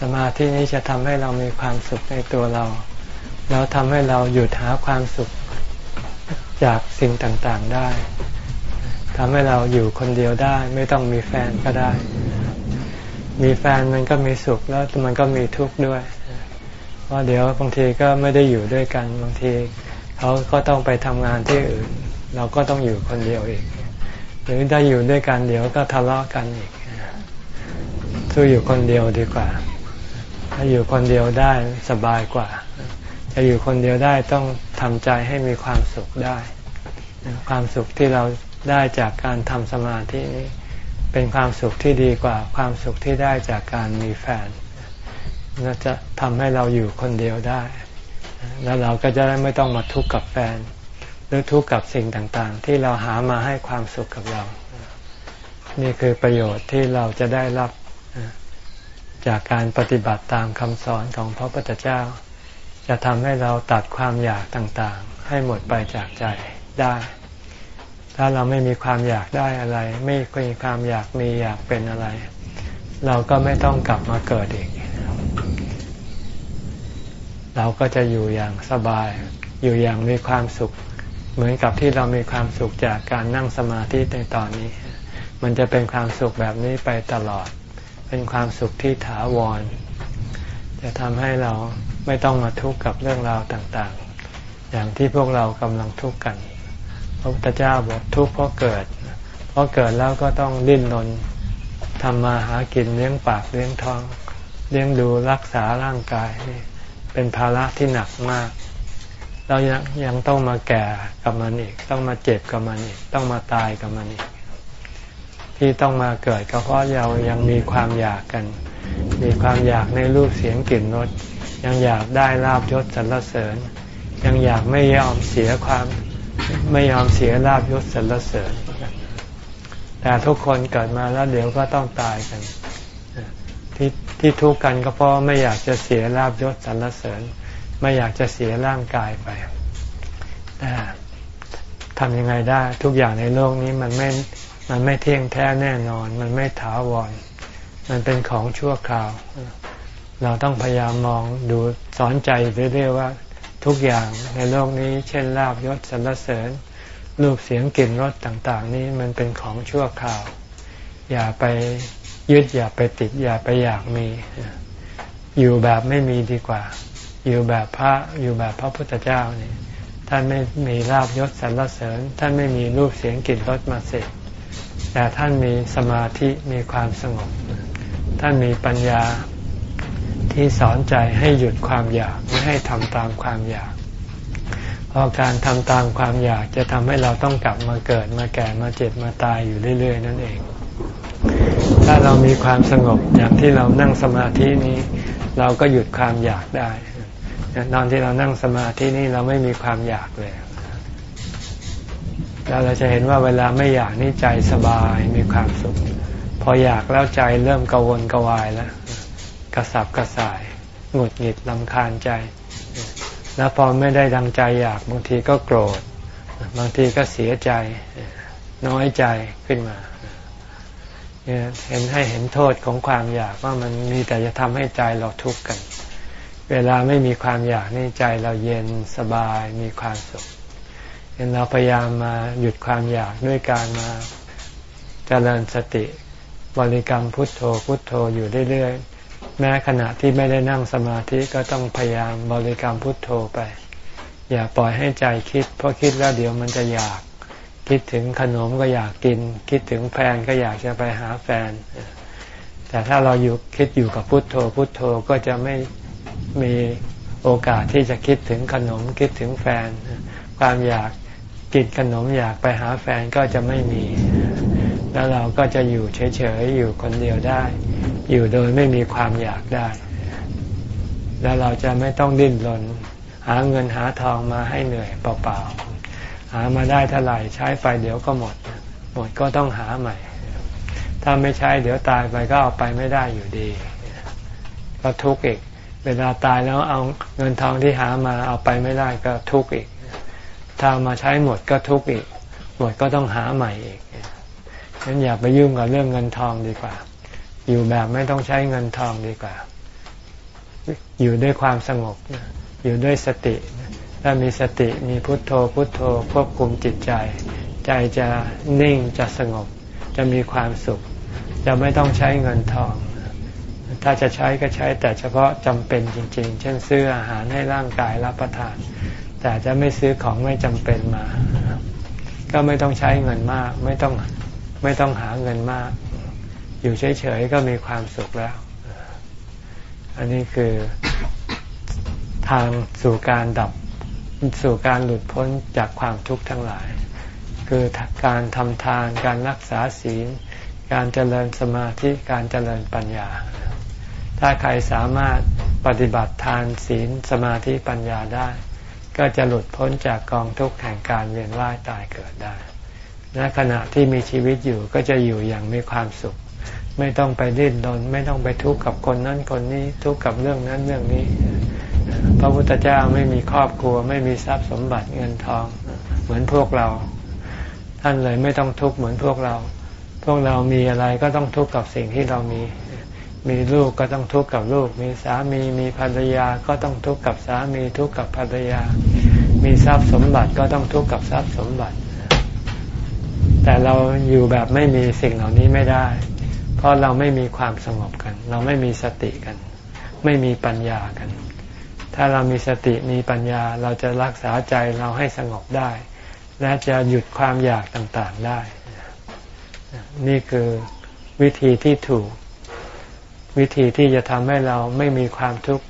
S1: สมาธินี้จะทำให้เรามีความสุขในตัวเรา แล้วทำให้เราหยุดหาความสุขจากสิ่งต่างๆได้ทำให้เราอยู่คนเดียวได้ ไม่ต้องมีแฟนก็ได้ มีแฟนมันก็มีสุขแล้วมันก็มีทุกข์ด้วยเพราเดี๋ยวบางทีก็ไม่ได้อยู่ด้วยกันบางที เขาก็ต้องไปทำงานที่อื่น เราก็ต้องอยู่คนเดียวเองหรือได้อยู่ด้วยกันเดี๋ยวก็ทะเลาะกันอีกสู้อยู่คนเดียวดีกว่า ถ้าอยู่คนเดียวได้สบายกว่า จะอยู่คนเดียวได้ต้องทำใจให้มีความสุขได้ ความสุขที่เราได้จากการทำสมาธินี้เป็นความสุขที่ดีกว่าความสุขที่ได้จากการมีแฟนน่าจะทำให้เราอยู่คนเดียวได้ แล้วเราก็จะได้ไม่ต้องมาทุกข์กับแฟน หรือทุกข์กับสิ่งต่างๆ ที่เราหามาให้ความสุขกับเรา นี่คือประโยชน์ที่เราจะได้รับจากการปฏิบัติตามคำสอนของพระพุทธเจ้า จะทำให้เราตัดความอยากต่างๆ ให้หมดไปจากใจได้ ถ้าเราไม่มีความอยากได้อะไร ไม่มีความอยากมีอยากเป็นอะไร เราก็ไม่ต้องกลับมาเกิดอีก เราก็จะอยู่อย่างสบาย อยู่อย่างมีความสุข เหมือนกับที่เรามีความสุขจากการนั่งสมาธิในตอนนี้ มันจะเป็นความสุขแบบนี้ไปตลอด เป็นความสุขที่ถาวร จะทำให้เราไม่ต้องมาทุกข์กับเรื่องราวต่างๆ อย่างที่พวกเรากำลังทุกข์กันพระพุทธเจ้าบอกทุกข์เพราะเกิด เพราะเกิดแล้วก็ต้องดิ้นรนทำมาหากินเลี้ยงปากเลี้ยงท้อง เลี้ยงดูรักษาร่างกายนี่ เป็นภาระที่หนักมาก เรายังยังต้องมาแก่กับมันอีก ต้องมาเจ็บกับมันอีก ต้องมาตายกับมันอีก ที่ต้องมาเกิดก็เพราะเรายังมีความอยากกัน มีความอยากในรูปเสียงกลิ่นรสยังอยากได้ลาบยศสรรเสริญ ยังอยากไม่ยอมเสียความไม่ยอมเสียลาบยศสรรเสริญ แต่ทุกคนเกิดมาแล้วเดี๋ยวก็ต้องตายกัน ที่ทุกข์กันก็เพราะไม่อยากจะเสียลาบยศสรรเสริญ ไม่อยากจะเสียร่างกายไปแต่ทำยังไงได้ ทุกอย่างในโลกนี้มันไม่มันไม่เที่ยงแท้แน่นอน มันไม่ถาวร มันเป็นของชั่วคราว เราต้องพยายามมองดูสอนใจเรื่อยๆว่า ทุกอย่างในโลกนี้ เช่นลาบยศสรรเสริญรูปเสียงกลิ่นรสต่าง ๆ นี้มันเป็นของชั่วคราว อย่าไป ยึดอย่าไปติดอย่าไปอยากมี อยู่แบบไม่มีดีกว่า อยู่แบบพระอยู่แบบพระพุทธเจ้านี่ท่านไม่มีลาบยศสรรเสริญ ท่านไม่มีรูปเสียงกลิ่นรสมาเสกแต่ท่านมีสมาธิมีความสงบ ท่านมีปัญญาที่สอนใจให้หยุดความอยากไม่ให้ทำตามความอยากเพราะการทำตามความอยากจะทำให้เราต้องกลับมาเกิดมาแก่มาเจ็บมาตายอยู่เรื่อย ๆ นั่นเอง ถ้าเรามีความสงบอย่างที่เรานั่งสมาธินี้ เราก็หยุดความอยากได้ตอนที่เรานั่งสมาธินี่เราไม่มีความอยากเลยแล้วเราจะเห็นว่าเวลาไม่อยากนี่ใจสบายมีความสุข พออยากแล้วใจเริ่มกังวลกวายแล้วกระสับกระส่ายหงุดหงิดลำคาญใจ แล้วพอไม่ได้ดังใจอยากบางทีก็โกรธ บางทีก็เสียใจ น้อยใจขึ้นมา เห็นให้เห็นโทษของความอยากว่ามันมีแต่จะทำให้ใจเราทุกข์กัน เวลาไม่มีความอยากนี่ใจเราเย็นสบายมีความสุขเห็นเราพยายามมาหยุดความอยากด้วยการมาเจริญสติบริกรรมพุทโธพุทโธอยู่เรื่อยๆแม้ขณะที่ไม่ได้นั่งสมาธิก็ต้องพยายามบริกรรมพุทโธไป อย่าปล่อยให้ใจคิด เพราะคิดแล้วเดี๋ยวมันจะอยาก คิดถึงขนมก็อยากกิน คิดถึงแฟนก็อยากจะไปหาแฟน แต่ถ้าเราอยู่คิดอยู่กับพุทโธ พุทโธก็จะไม่มีโอกาสที่จะคิดถึงขนม คิดถึงแฟน ความอยากกินขนมอยากไปหาแฟนก็จะไม่มี แล้วเราก็จะอยู่เฉยๆอยู่คนเดียวได้ อยู่โดยไม่มีความอยากได้ แล้วเราจะไม่ต้องดิ้นรนหาเงินหาทองมาให้เหนื่อยเปล่าๆามาได้เท่าไหร่ใช้ไปเดี๋ยวก็หมด หมดก็ต้องหาใหม่ ถ้าไม่ใช้เดี๋ยวตายไปก็เอาไปไม่ได้อยู่ดี ก็ทุกข์อีก เวลาตายแล้วเอาเงินทองที่หามาเอาไปไม่ได้ก็ทุกข์อีก ถ้ามาใช้หมดก็ทุกข์อีก หมดก็ต้องหาใหม่อีกงั้นอย่าไปยุ่งกับเรื่องเงินทองดีกว่า อยู่แบบไม่ต้องใช้เงินทองดีกว่า อยู่ด้วยความสงบ อยู่ด้วยสติ ถ้ามีสติมีพุทโธพุทโธควบคุมจิตใจ ใจจะนิ่งจะสงบ จะมีความสุข จะไม่ต้องใช้เงินทอง ถ้าจะใช้ก็ใช้แต่เฉพาะจำเป็นจริง ๆ เช่นซื้ออาหารให้ร่างกายรับประทาน แต่จะไม่ซื้อของไม่จำเป็นมา ก็ไม่ต้องใช้เงินมาก ไม่ต้องไม่ต้องหาเงินมาก อยู่เฉยๆก็มีความสุขแล้ว อันนี้คือทางสู่การดับ สู่การหลุดพ้นจากความทุกข์ทั้งหลาย คือการทำทานการรักษาศีล การเจริญสมาธิการเจริญปัญญา ถ้าใครสามารถปฏิบัติทานศีลสมาธิปัญญาได้ ก็จะหลุดพ้นจากกองทุกข์แห่งการเวียนว่ายตายเกิดได้และขณะที่มีชีวิตอยู่ก็จะอยู่อย่างมีความสุข ไม่ต้องไปดิ้นรนไม่ต้องไปทุกข์กับคนนั้นคนนี้ทุกข์กับเรื่องนั้นเรื่องนี้ พระพุทธเจ้าไม่มีครอบครัว ไม่มีทรัพย์สมบัติเงินทอง เหมือนพวกเรา ท่านเลยไม่ต้องทุกข์เหมือนพวกเรา พวกเรามีอะไรก็ต้องทุกข์กับสิ่งที่เรามี มีลูกก็ต้องทุกข์กับลูก มีสามีมีภรรยาก็ต้องทุกข์กับสามีทุกข์กับภรรยา มีทรัพย์สมบัติก็ต้องทุกข์กับทรัพย์สมบัติ แต่เราอยู่แบบไม่มีสิ่งเหล่านี้ไม่ได้ เพราะเราไม่มีความสงบกัน เราไม่มีสติกัน ไม่มีปัญญากัน ถ้าเรามีสติมีปัญญาเราจะรักษาใจเราให้สงบได้ และจะหยุดความอยากต่างๆได้ นี่คือวิธีที่ถูก วิธีที่จะทำให้เราไม่มีความทุกข์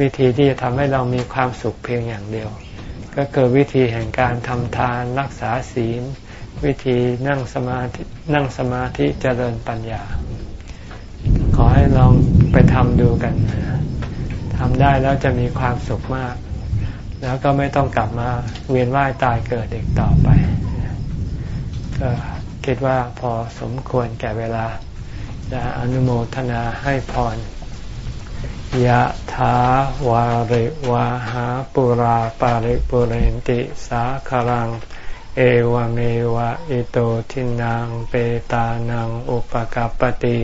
S1: วิธีที่จะทำให้เรามีความสุขเพียงอย่างเดียว ก็คือวิธีแห่งการทำทานรักษาศีล วิธีนั่งสมาธินั่งสมาธิเจริญปัญญา ขอให้ลองไปทำดูกันทำได้แล้วจะมีความสุขมาก แล้วก็ไม่ต้องกลับมาเวียนว่ายตายเกิดอีกต่อไป ก็คิดว่าพอสมควรแก่เวลา จะอนุโมทนาให้พรยะถาวาริวาหาปุราปาริปุเรนติสาคารัง เอวเมวะอิโตทินังเปตานังอุปกาปติ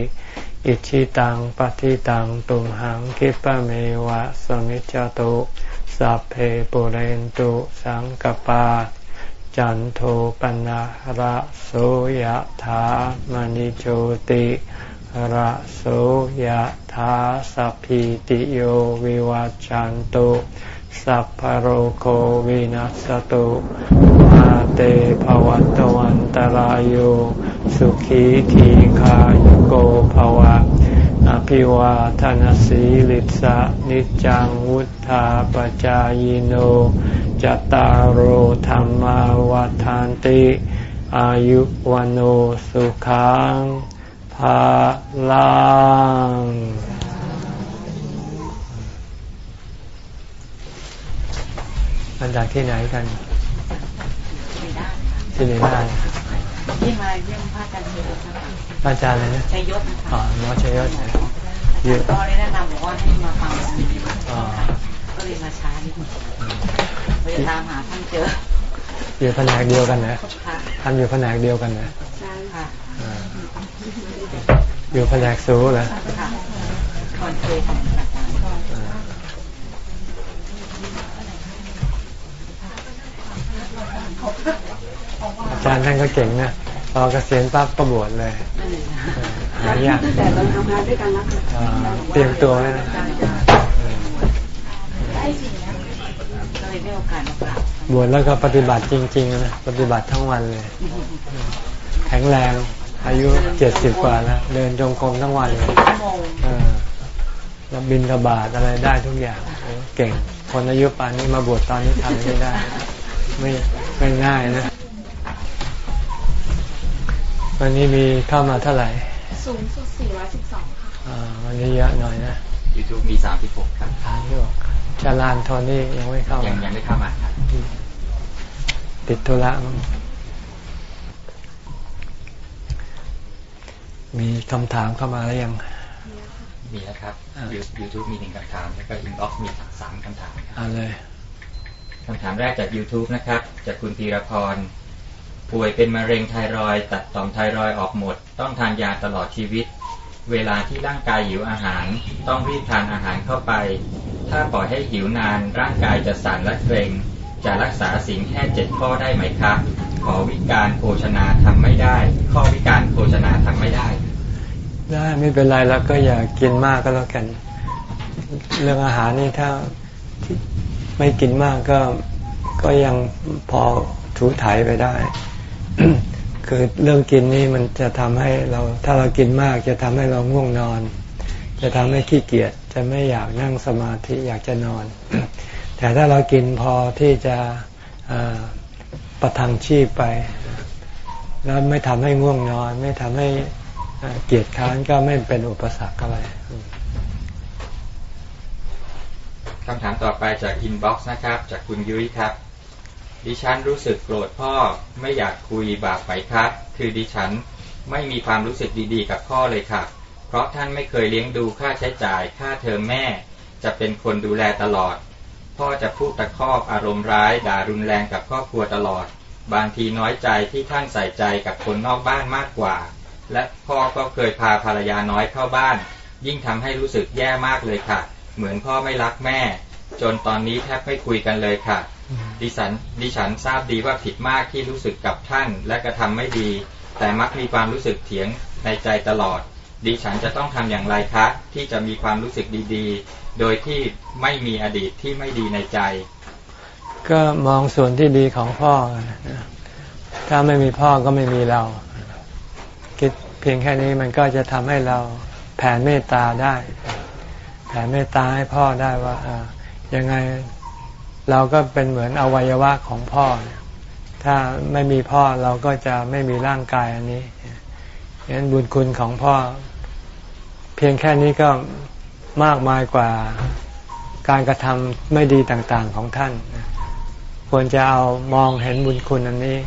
S1: อิชิตังปฏิตังตุมหังคิปะเมวะสมิจจตุสัพเพปุเรนตุสังกปา จันโทปนะระโสยถามณิโชติระโสยถาสัพพิติโยวิวัจจันตุ สัพพโรโควินัสตุมาเตภวัตวันตารโยสุขีทีขายุโกภวะอภิวาทานสีลิสะนิจังวุธาปจายโนจตารโหธรรมวาทานติ อายุวันโอสุขังภาลัง มาจากที่ไหนกันที่ไหนได้
S3: ที่มาเยี่ยมพระอาจารย์เยอะ
S1: พระอาจารย์อะไรนะ
S3: ชัยยศ
S1: อ๋อหมอชัยยศ
S3: เยอะก็ได้แนะนำบอกว่าให้มาฟังก็เลยมาช้านิดนึงไปตามหาท่านเจอ
S1: อยู่แผนกเดียวกันนะทำอยู่แผนกเดียวกันนะ
S3: ใช่ค่ะ
S1: อยู่แผนกสูเหรอ
S3: คอนเคยทำ
S1: อาจารย์ท่านก็เก่งนะพอเกษียณปั๊บก็บวชเลยหาหายาก
S4: แต่เราทำงานด้วยกันแล้วค่ะ
S1: อ่าเตรียมตัวไว้นะ
S3: ก็เลยได้โอกาสมากราบบ
S1: วชแล้วก็ปฏิบัติจริง ๆ นะ ปฏิบัติทั้งวันเลย แข็งแรง อายุเจ็ดสิบกว่าแล้ว เดินจงกรมทั้งวันเลย
S3: ชั่วโมง
S1: เออแล้วบินกบาทอะไรได้ทุกอย่างโอ้เก่ง คนอายุป่านนี้มาบวชตอนนี้ทำไม่ได้ ไม่ไม่ง่ายนะ วันนี้มีเข้ามาเท่าไหร่
S4: สูงสุด 412 ค่ะ
S1: อ่าวันนี้เยอะหน่อยนะ
S5: ยูทูบมีสามสิบหกครับ
S1: ทานที่บอกจารย์โทนี่ยังไม่เข้า
S5: ยัง
S1: มา
S5: ยังไม่เข้ามาครับ
S1: ติดธุระมั้งมีคำถามเข้ามาแล้วยัง
S5: มีแล้วครับ
S1: อ่า
S5: ยูทูบมีหนึ่งคำถาม แล้วก็ inbox มีสามคำถามครับ
S1: เอาเลย
S5: คำถามแรกจาก YouTube นะครับ จากคุณธีรพร ป่วยเป็นมะเร็งไทรอยตัดต่อมไทรอยออกหมด ต้องทานยาตลอดชีวิต เวลาที่ร่างกายหิวอาหาร ต้องรีบทานอาหารเข้าไป ถ้าปล่อยให้หิวนาน ร่างกายจะสั่นและเกร็งจะรักษาสิ่งแค่เจ็ดข้อได้ไหมครับ ขอวิการโภชนาทำไม่ได้ ข้อวิการโภชนาทำไม่ได้
S1: ได้ไม่เป็นไรแล้วก็อย่ากินมากก็แล้วกัน เรื่องอาหารนี่ถ้า ไม่กินมากก็ก็ยังพอถูถ่ายไปได้ คือเรื่องกินนี่มันจะทำให้เราถ้าเรากินมากจะทำให้เราง่วงนอน จะทำให้ขี้เกียจจะไม่อยากนั่งสมาธิอยากจะนอน แต่ถ้าเรากินพอที่จะประทังชีพไป แล้วไม่ทำให้ง่วงนอน ไม่ทำให้เกียจคร้านก็ไม่เป็นอุปสรรคอะไร
S5: คำถามต่อไปจาก inbox นะครับ จากคุณยุ้ยครับ ดิฉันรู้สึกโกรธพ่อไม่อยากคุยบาปไหมครับ คือดิฉันไม่มีความรู้สึกดีๆ กับพ่อเลยค่ะ เพราะท่านไม่เคยเลี้ยงดูค่าใช้จ่ายค่าเทอมแม่ จะเป็นคนดูแลตลอด พ่อจะพูดตะคอกอารมณ์ร้ายด่ารุนแรงกับครอบครัวตลอด บางทีน้อยใจที่ท่านใส่ใจกับคนนอกบ้านมากกว่า และพ่อก็เคยพาภรรยาน้อยเข้าบ้าน ยิ่งทำให้รู้สึกแย่มากเลยค่ะ เหมือนพ่อไม่รักแม่ จนตอนนี้แทบไม่คุยกันเลยค่ะ ดิฉันดิฉันทราบดีว่าผิดมากที่รู้สึกกับท่าน และกระทำไม่ดี แต่มักมีความรู้สึกเถียงในใจตลอด ดิฉันจะต้องทำอย่างไรคะ ที่จะมีความรู้สึกดีๆ โดยที่ไม่มีอดีตที่ไม่ดีในใจ
S1: ก็มองส่วนที่ดีของพ่อนะถ้าไม่มีพ่อก็ไม่มีเรา คิดเพียงแค่นี้มันก็จะทำให้เราแผ่เมตตาได้แผ่เมตตาให้พ่อได้ว่าอ่ายังไงเราก็เป็นเหมือนอวัยวะของพ่อ ถ้าไม่มีพ่อเราก็จะไม่มีร่างกายอันนี้ฉะนั้นบุญคุณของพ่อ เพียงแค่นี้ก็มากมายกว่าการกระทำไม่ดีต่างๆของท่าน ควรจะเอามองเห็นบุญคุณอันนี้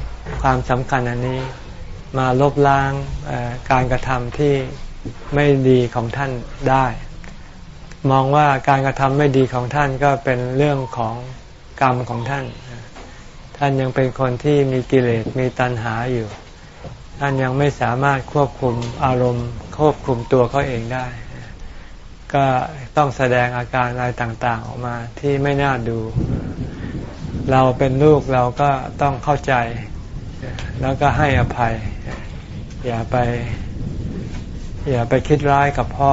S1: ความสำคัญอันนี้มาลบล้างการกระทำที่ไม่ดีของท่านได้ มองว่าการกระทำไม่ดีของท่านก็เป็นเรื่องของกรรมของท่าน ท่านยังเป็นคนที่มีกิเลสมีตัณหาอยู่ ท่านยังไม่สามารถควบคุมอารมณ์ ควบคุมตัวเขาเองได้ ก็ต้องแสดงอาการอะไรต่าง ๆ ออกมาที่ไม่น่าดู เราเป็นลูกเราก็ต้องเข้าใจ แล้วก็ให้อภัย อย่าไป อย่าไปคิดร้ายกับพ่อ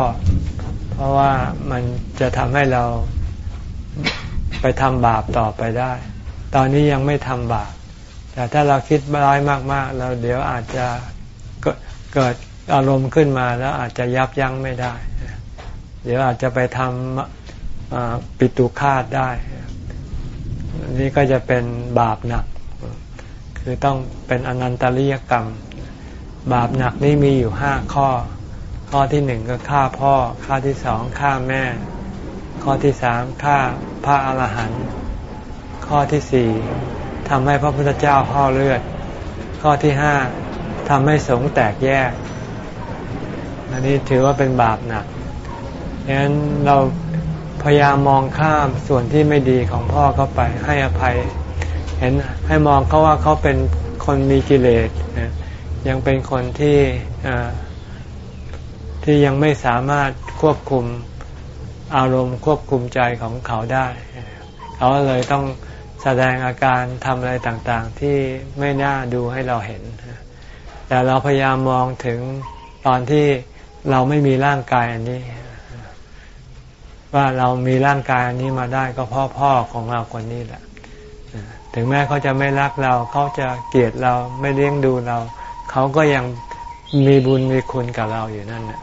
S1: เพราะว่ามันจะทำให้เราไปทำบาปต่อไปได้ ตอนนี้ยังไม่ทำบาป แต่ถ้าเราคิดร้ายมากๆ เราเดี๋ยวอาจจะเกิดอารมณ์ขึ้นมาแล้วอาจจะยับยั้งไม่ได้ เดี๋ยวอาจจะไปทำอ่าปิตุคาตได้นี่ก็จะเป็นบาปหนัก คือต้องเป็นอนันตริยกรรม บาปหนักนี่มีอยู่ห้าข้อ ข้อที่หนึ่งก็ฆ่าพ่อ ข้อที่สองฆ่าแม่ ข้อที่สามฆ่าพระอรหันต์ข้อที่สี่ทำให้พระพุทธเจ้าห่อเลือด ข้อที่ห้าทำให้สงฆ์แตกแยก อันนี้ถือว่าเป็นบาปหนักดังนั้นเราพยายามมองข้ามส่วนที่ไม่ดีของพ่อเขาไปให้อภัย เห็นให้มองเขาว่าเขาเป็นคนมีกิเลสยังเป็นคนที่อ่า ที่ยังไม่สามารถควบคุมอารมณ์ควบคุมใจของเขาได้ เขาเลยต้องแสดงอาการทำอะไรต่างๆ ที่ไม่น่าดูให้เราเห็น แต่เราพยายามมองถึงตอนที่เราไม่มีร่างกายอันนี้ ว่าเรามีร่างกายอันนี้มาได้ก็เพราะพ่อของเราคนนี้แหละ ถึงแม้เขาจะไม่รักเรา เขาจะเกลียดเราไม่เลี้ยงดูเรา เขาก็ยังมีบุญมีคุณกับเราอยู่นั่นแหละ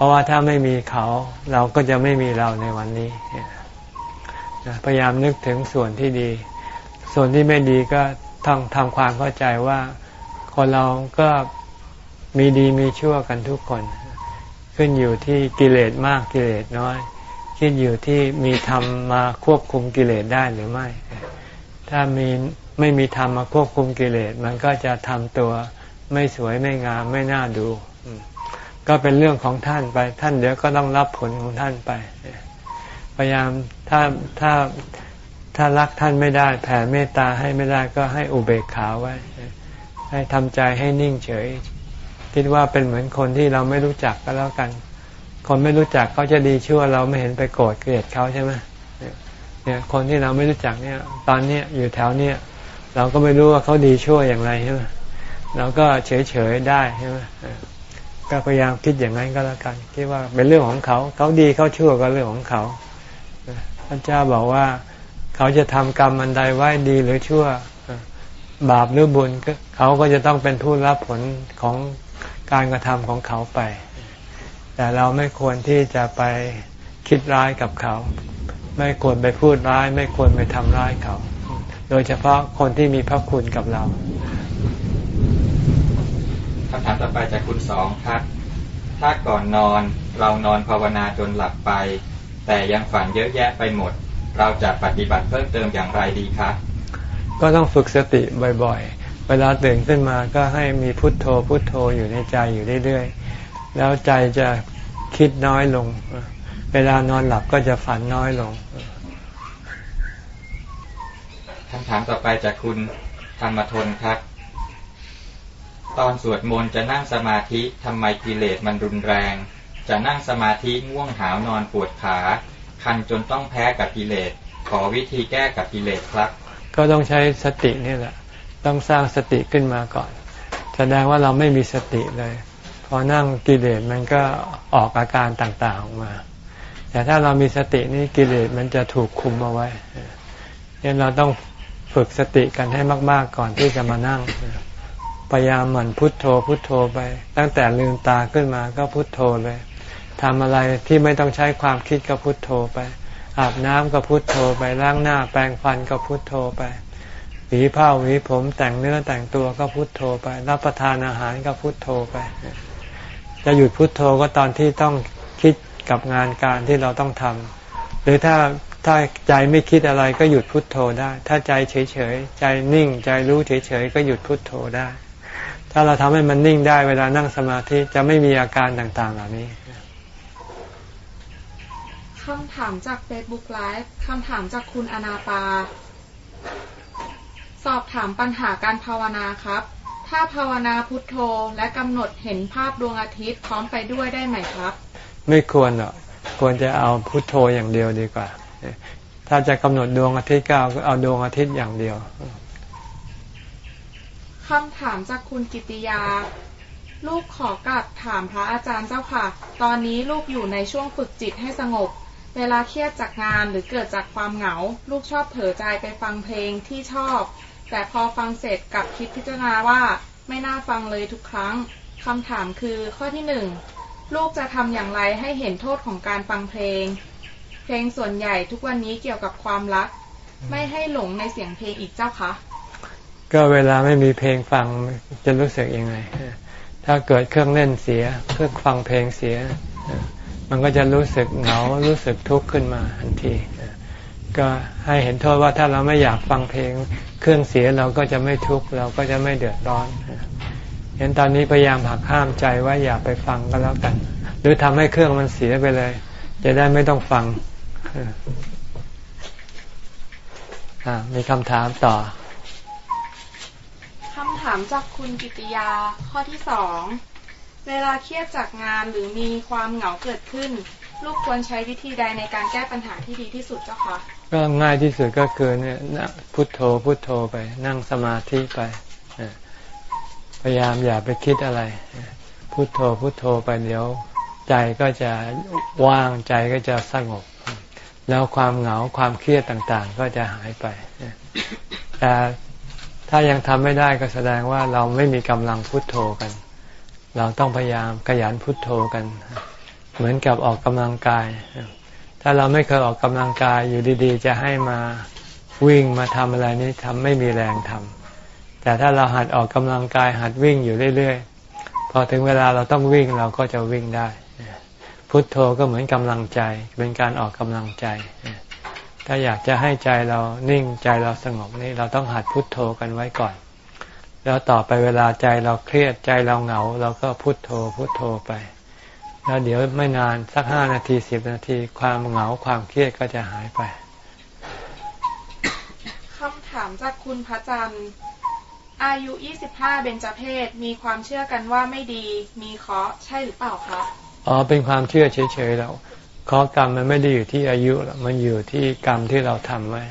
S1: ราะว่าถ้าไม่มีเขาเราก็จะไม่มีเราในวันนี้พยายามนึกถึงส่วนที่ดี ส่วนที่ไม่ดีก็ต้องทำความเข้าใจว่าคนเราก็มีดีมีชั่วกันทุกคน ขึ้นอยู่ที่กิเลสมากกิเลสน้อย ขึ้นอยู่ที่มีธรรมมาควบคุมกิเลสได้หรือไม่ ถ้ามีไม่มีธรรมมาควบคุมกิเลสมันก็จะทำตัวไม่สวยไม่งามไม่น่าดู ก็เป็นเรื่องของท่านไป ท่านเดี๋ยวก็ต้องรับผลของท่านไปพยายามถ้าถ้าถ้ารักท่านไม่ได้ แผ่เมตตาให้ไม่ได้ก็ให้อุเบกขาไว้ ให้ทำใจให้นิ่งเฉย คิดว่าเป็นเหมือนคนที่เราไม่รู้จักก็แล้วกัน คนไม่รู้จักเขาจะดีชั่วเราไม่เห็นไปโกรธเกลียดเขาใช่ไหมเนี่ยคนที่เราไม่รู้จักเนี่ย ตอนเนี้ยอยู่แถวเนี้ยเราก็ไม่รู้ว่าเขาดีชั่วอย่างไรใช่ไหมเราก็เฉยเฉยได้ใช่ไหม ก็พยายามคิดอย่างนั้นก็แล้วกัน คิดว่าเป็นเรื่องของเขา เขาดีเขาชั่วก็เรื่องของเขาพระเจ้าบอกว่า เขาจะทำกรรมอันใดไว้ดีหรือชั่วบาปหรือบุญเขาก็จะต้องเป็นผู้รับผลของการกระทำของเขาไป แต่เราไม่ควรที่จะไปคิดร้ายกับเขา ไม่ควรไปพูดร้าย ไม่ควรไปทำร้ายเขา โดยเฉพาะคนที่มีพระคุณกับเราำ
S5: ถามต่อไปจากคุณสองครับ ถ้าก่อนนอนเรานอนภาวนาจนหลับไป แต่ยังฝันเยอะแยะไปหมด เราจะปฏิบัติเพิ่มเติมอย่างไรดีครับ
S1: ก็ต้องฝึกสติบ่อยๆ เวลาตื่นขึ้นมาก็ให้มีพุทโธพุทโธอยู่ในใจอยู่เรื่อยๆ แล้วใจจะคิดน้อยลง เวลานอนหลับก็จะฝันน้อยลง
S5: คำถามต่อไปจากคุณธรรมทนครับ ตอนสวดมนต์จะนั่งสมาธิทำไมกิเลสมันรุนแรง จะนั่งสมาธิง่วงหาวนอนปวดขา คันจนต้องแพ้กับกิเลส ขอวิธีแก้กับกิเลสครับ
S1: ก็ต้องใช้สตินี่แหละ ต้องสร้างสติขึ้นมาก่อน แสดงว่าเราไม่มีสติเลย พอนั่งกิเลสมันก็ออกอาการต่างๆออกมา แต่ถ้าเรามีสตินี่กิเลสมันจะถูกคุมเอาไว้เนี่ยเราต้องฝึกสติกันให้มาก ๆ ก่อนที่จะมานั่ง พยายามหมั่นพุทโธพุทโธไป ตั้งแต่ลืมตาขึ้นมาก็พุทโธเลยทำอะไรที่ไม่ต้องใช้ความคิดก็พุทโธไป อาบน้ำก็พุทโธไปล้างหน้าแปรงฟันก็พุทโธไปหวีผ้าหวีผมแต่งเนื้อแต่งตัวก็พุทโธไป รับประทานอาหารก็พุทโธไป จะหยุดพุทโธก็ตอนที่ต้องคิดกับงานการที่เราต้องทำหรือถ้าถ้าใจไม่คิดอะไรก็หยุดพุทโธได้ ถ้าใจเฉยๆ ใจนิ่งใจรู้เฉยๆ ก็หยุดพุทโธได้ ถ้าเราทำให้มันนิ่งได้เวลานั่งสมาธิจะไม่มีอาการต่างๆเหล่านี้
S4: คำถามจากเฟซบุ๊กไลฟ์คำถามจากคุณอนาปา สอบถามปัญหาการภาวนาครับ ถ้าภาวนาพุทโธและกำหนดเห็นภาพดวงอาทิตย์พร้อมไปด้วยได้ไหมครับ
S1: ไม่ควรหรอกควรจะเอาพุทโธอย่างเดียวดีกว่า ถ้าจะกำหนดดวงอาทิตย์ก็เอาดวงอาทิตย์อย่างเดียว
S4: คำถามจากคุณกิติยา ลูกขอกลับถามพระอาจารย์เจ้าค่ะ ตอนนี้ลูกอยู่ในช่วงฝึกจิตให้สงบ เวลาเครียดจากงานหรือเกิดจากความเหงา ลูกชอบเผลอใจไปฟังเพลงที่ชอบ แต่พอฟังเสร็จกลับคิดพิจารณาว่าไม่น่าฟังเลยทุกครั้งคำถามคือข้อที่หนึ่งลูกจะทำอย่างไรให้เห็นโทษของการฟังเพลง เพลงส่วนใหญ่ทุกวันนี้เกี่ยวกับความรัก ไม่ให้หลงในเสียงเพลงอีกเจ้าคะ
S1: ก็เวลาไม่มีเพลงฟังจะรู้สึกยังไง ถ้าเกิดเครื่องเล่นเสีย เครื่องฟังเพลงเสีย มันก็จะรู้สึกเหงา รู้สึกทุกข์ขึ้นมาทันที ก็ให้เห็นโทษว่าถ้าเราไม่อยากฟังเพลง เครื่องเสียเราก็จะไม่ทุกข์เราก็จะไม่เดือดร้อนเห็นตอนนี้พยายามหักห้ามใจว่าอย่าไปฟังก็แล้วกัน หรือทำให้เครื่องมันเสียไปเลย จะได้ไม่ต้องฟังมีคำถามต่อำ
S4: ถามจากคุณกิติยาข้อที่สองเวลาเครียดจากงานหรือมีความเหงาเกิดขึ้น ลูกควรใช้วิธีใดในการแก้ปัญหาที่ดีที่สุดเจ้าคะ
S1: ก็ง่ายที่สุดก็คือเนี่ยพุทโธพุทโธไป นั่งสมาธิไปพยายามอย่าไปคิดอะไร พุโทโธพุโทโธไปเดี๋ยว ใจก็จะว่างใจก็จะสงบ แล้วความเหงาความเครียดต่างๆ ก็จะหายไปแต่ ถ้ายังทำไม่ได้ก็แสดงว่าเราไม่มีกำลังพุโทโธกัน เราต้องพยายามขยันพุโทโธกัน เหมือนกับออกกำลังกาย ถ้าเราไม่เคยออกกำลังกายอยู่ดีๆ จะให้มาวิ่งมาทำอะไรนี้ทำไม่มีแรงทำแต่ถ้าเราหัดออกกำลังกายหัดวิ่งอยู่เรื่อยๆ พอถึงเวลาเราต้องวิ่งเราก็จะวิ่งได้ พุทโธก็เหมือนกำลังใจ เป็นการออกกำลังใจ ถ้าอยากจะให้ใจเรานิ่งใจเราสงบนี่เราต้องหัดพุทโธกันไว้ก่อน แล้วต่อไปเวลาใจเราเครียดใจเราเหงา เราก็พุทโธพุทโธไป แล้วเดี๋ยวไม่นานสักห้านาทีสิบนาที ความเหงาความเครียดก็จะหายไป
S4: คำถามจากคุณพระจันทร์อายุ 25 เบญจเพศมีความเชื่อกันว่าไม่ดี มีเคราะห์ใช่หรือเปล่าคะ
S1: อ๋อ เป็นความเชื่อเฉยๆแล้ว เคราะกรรมมันไม่ได้อยู่ที่อายุมันอยู่ที่กรรมที่เราทำไว้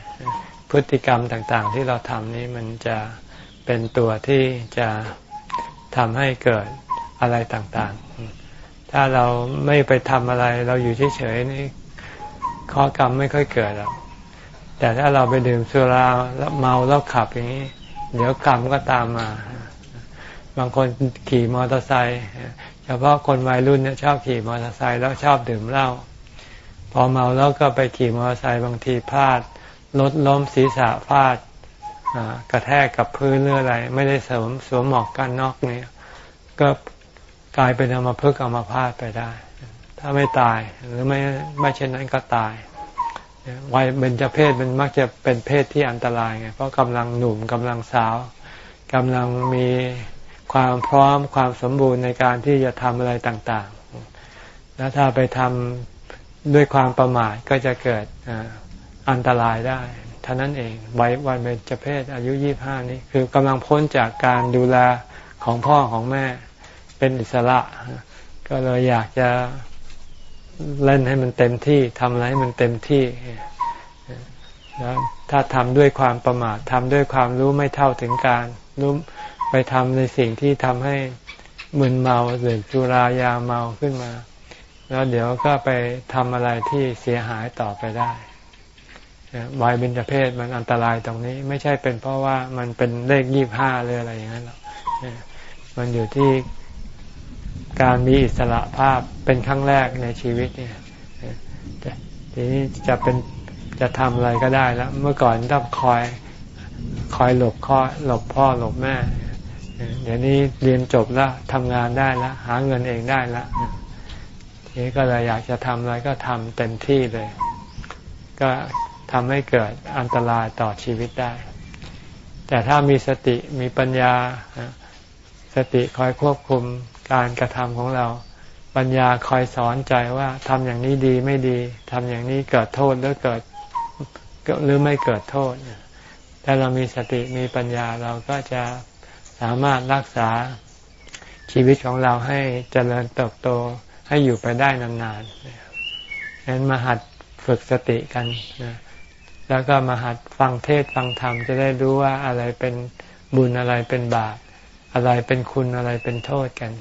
S1: พฤติกรรมต่างๆ ที่เราทำนี้มันจะเป็นตัวที่จะทำให้เกิดอะไรต่างๆ ถ้าเราไม่ไปทำอะไร เราอยู่เฉยๆนี่ข้อกรรมไม่ค่อยเกิดหรอกแต่ถ้าเราไปดื่มสุราแล้วเมาแล้วขับอย่างนี้ เดี๋ยวกรรมก็ตามมา บางคนขี่มอเตอร์ไซค์เฉพาะคนวัยรุ่นเนี่ยชอบขี่มอเตอร์ไซค์แล้วชอบดื่มเหล้า พอเมาแล้วก็ไปขี่มอเตอร์ไซค์บางทีพลาดรถล้มศีรษะพลาดกระแทกกับพื้นหรืออะไร ไม่ได้สวมสวมหมอกกันนอกนี้ก็กลายเป็นอมาพึกเอามาพาดไปได้ ถ้าไม่ตายหรือไม่ไม่เช่นนั้นก็ตายวัยเบญจเพศมันมักจะเป็นเพศที่อันตรายไงเพราะกำลังหนุ่มกำลังสาวกำลังมีความพร้อมความสมบูรณ์ในการที่จะทำอะไรต่างๆ แล้วถ้าไปทำ ด้วยความประมาทก็จะเกิดอันตรายได้เท่านั้นเองวัยวันเบญจเพศอายุยี่ห้านี้คือกำลังพ้นจากการดูแลของพ่อของแม่เป็นอิสระ ก็เลยอยากจะเล่นให้มันเต็มที่ทำอะไรให้มันเต็มที่แล้วถ้าทำด้วยความประมาททำด้วยความรู้ไม่เท่าถึงการรู้ไปทำในสิ่งที่ทำให้มึนเมาหรือจุรายาเมาขึ้นมา แล้วเดี๋ยวก็ไปทำอะไรที่เสียหายต่อไปได้วายเบญจเพศมันอันตรายตรงนี้ ไม่ใช่เป็นเพราะว่ามันเป็นเลขยี่ห้าเลยออะไรอย่างนั้นหรอกมันอยู่ที่การมีอิสระภาพเป็นครั้งแรกในชีวิตเนี่ยทีนี้จะเป็นจะทำอะไรก็ได้แล้ว เมื่อก่อนต้องคอยคอยหลบคอยหลบพ่อหลบแม่ เดี๋ยวนี้เรียนจบแล้วทำงานได้แล้ว หาเงินเองได้แล้ว นี้ก็เลยอยากจะทำอะไรก็ทำเต็มที่เลย ก็ทำให้เกิดอันตรายต่อชีวิตได้ แต่ถ้ามีสติมีปัญญา สติคอยควบคุมการกระทำของเรา ปัญญาคอยสอนใจว่าทำอย่างนี้ดีไม่ดีทำอย่างนี้เกิดโทษหรือเกิดหรือไม่เกิดโทษถ้าเรามีสติมีปัญญาเราก็จะสามารถรักษาชีวิตของเราให้เจริญเติบโต ให้อยู่ไปได้นานๆนั้นมาหัดฝึกสติกันนะแล้วก็มาหัดฟังเทศฟังธรรมจะได้รู้ว่าอะไรเป็นบุญอะไรเป็นบาปอะไรเป็นคุณอะไรเป็นโทษกัน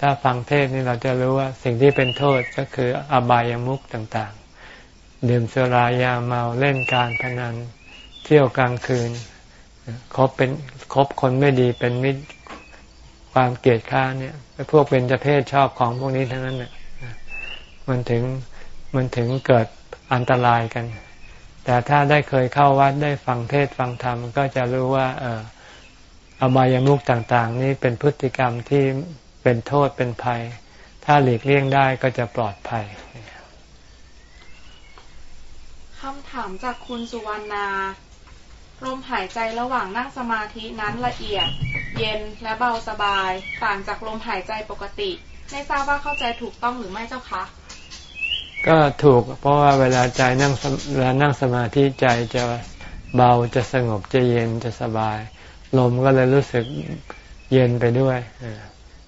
S1: ถ้าฟังเทศนี่เราจะรู้ว่าสิ่งที่เป็นโทษก็คืออบายามุขต่างๆ ดื่มสุรายาเมาเล่นการพนันเที่ยวกลางคืนคบเป็นคบคนไม่ดีเป็นมิตร ความเกลียดข้าเนี่ยพวกเป็นจะเพศชอบของพวกนี้ทั้งนั้นเนี่ยมันถึงมันถึงเกิดอันตรายกัน แต่ถ้าได้เคยเข้าวัดได้ฟังเทศฟังธรรมก็จะรู้ว่า เอออบายามุขต่าง ๆ นี้เป็นพฤติกรรมที่เป็นโทษเป็นภัย ถ้าหลีกเลี่ยงได้ก็จะปลอดภัย
S4: คำถามจากคุณสุวรรณาลมหายใจระหว่างนั่งสมาธินั้นละเอียด เย็นและเบาสบาย ต่างจากลมหายใจปกติ ไม่ทราบว่าเข้าใจถูกต้องหรือไม่เจ้าคะ
S1: ก็ถูกเพราะว่าเวลาใจนั่งเวลานั่งสมาธิใจจะเบาจะสงบจะเย็นจะสบาย ลมก็เลยรู้สึกเย็นไปด้วย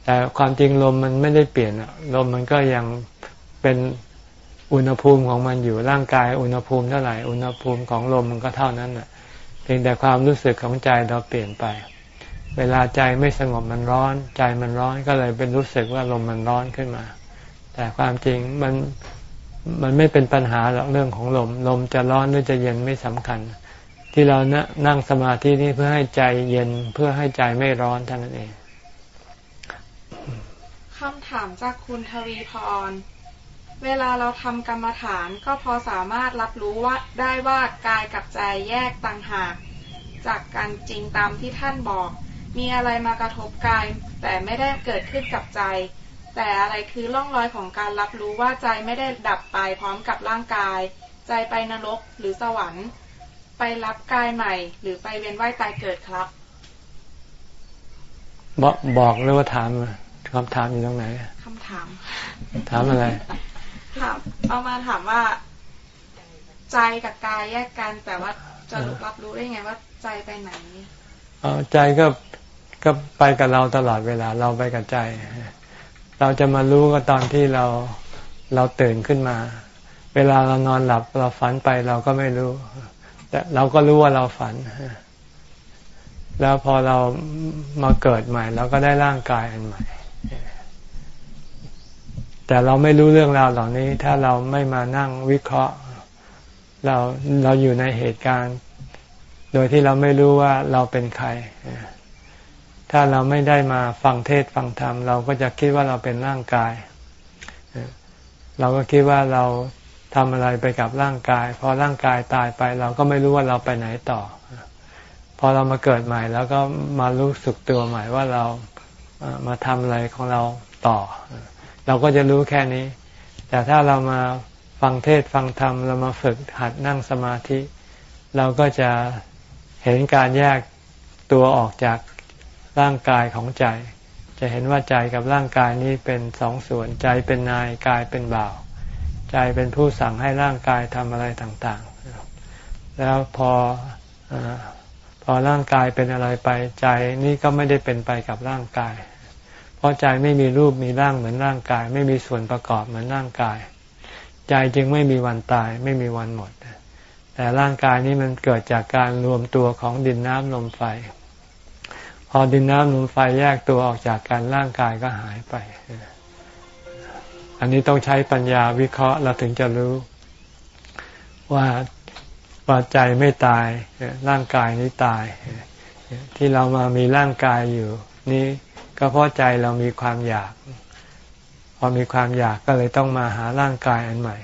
S1: แต่ความจริงลมมันไม่ได้เปลี่ยนลมมันก็ยังเป็นอุณหภูมิของมันอยู่ร่างกายอุณหภูมิเท่าไหร่อุณหภูมิของลมมันก็เท่านั้นแหะเพียงแต่ความรู้สึกของใจเราเปลี่ยนไป เวลาใจไม่สงบมันร้อน ใจมันร้อนก็เลยเป็นรู้สึกว่าลมมันร้อนขึ้นมา แต่ความจริงมันมันไม่เป็นปัญหาหรอกเรื่องของลม ลมจะร้อนหรือจะเย็นไม่สำคัญ ที่เรานั่งสมาธินี่เพื่อให้ใจเย็นเพื่อให้ใจไม่ร้อนเท่านั้นเอง
S4: คำถามจากคุณทวีพร เวลาเราทำกรรมฐานก็พอสามารถรับรู้ว่าได้ว่ากายกับใจแยกต่างหาก จากกันจริงตามที่ท่านบอก มีอะไรมากระทบกาย แต่ไม่ได้เกิดขึ้นกับใจ แต่อะไรคือร่องรอยของการรับรู้ว่าใจไม่ได้ดับไปพร้อมกับร่างกาย ใจไปนรกหรือสวรรค์ ไปรับกายใหม่ หรือไปเวียนว่ายตายเกิดครับ
S1: บอกบอกเลยว่าถามคำถามอยู่ตรงไหน
S4: คำถาม
S1: ถามอะไร
S4: ถามเอามาถามว่า ใจกับกายแยกกันแต่ว่าจะรับรู้ได้ไงว่าใจไปไหน
S1: อ๋อใจก็ ก็ไปกับเราตลอดเวลาเราไปกับใจ เราจะมารู้ก็ตอนที่เราเราตื่นขึ้นมา เวลาเรานอนหลับเราฝันไปเราก็ไม่รู้ แต่เราก็รู้ว่าเราฝัน แล้วพอเรามาเกิดใหม่เราก็ได้ร่างกายอันใหม่ แต่เราไม่รู้เรื่องราวเหล่านี้ ถ้าเราไม่มานั่งวิเคราะห์ เราเราอยู่ในเหตุการณ์ โดยที่เราไม่รู้ว่าเราเป็นใคร ถ้าเราไม่ได้มาฟังเทศฟังธรรม เราก็จะคิดว่าเราเป็นร่างกาย เราก็คิดว่าเราทำอะไรไปกับร่างกาย พอร่างกายตายไป เราก็ไม่รู้ว่าเราไปไหนต่อ พอเรามาเกิดใหม่ แล้วก็มารู้สึกตัวใหม่ว่าเรามาทำอะไรของเราต่อ เราก็จะรู้แค่นี้ แต่ถ้าเรามาฟังเทศฟังธรรม เรามาฝึกหัดนั่งสมาธิ เราก็จะเห็นการแยกตัวออกจาก ร่างกายของใจ จะเห็นว่าใจกับร่างกายนี้เป็นสองส่วนใจเป็นนายกายเป็นบ่าว ใจเป็นผู้สั่งให้ร่างกายทำอะไรต่างๆ แล้วพออพอร่างกายเป็นอะไรไปใจนี่ก็ไม่ได้เป็นไปกับร่างกาย เพราะใจไม่มีรูปมีร่างเหมือนร่างกาย ไม่มีส่วนประกอบเหมือนร่างกาย ใจจึงไม่มีวันตาย ไม่มีวันหมดแต่ร่างกายนี้มันเกิดจากการรวมตัวของดินน้ำลมไฟ พอดินน้ำลมไฟแยกตัวออกจากกันร่างกายก็หายไป อันนี้ต้องใช้ปัญญาวิเคราะห์เราถึงจะรู้ ว่าว่าใจไม่ตาย ร่างกายนี้ตาย ที่เรามามีร่างกายอยู่ นี้ก็เพราะใจเรามีความอยาก พอมีความอยากก็เลยต้องมาหาร่างกายอันใหม่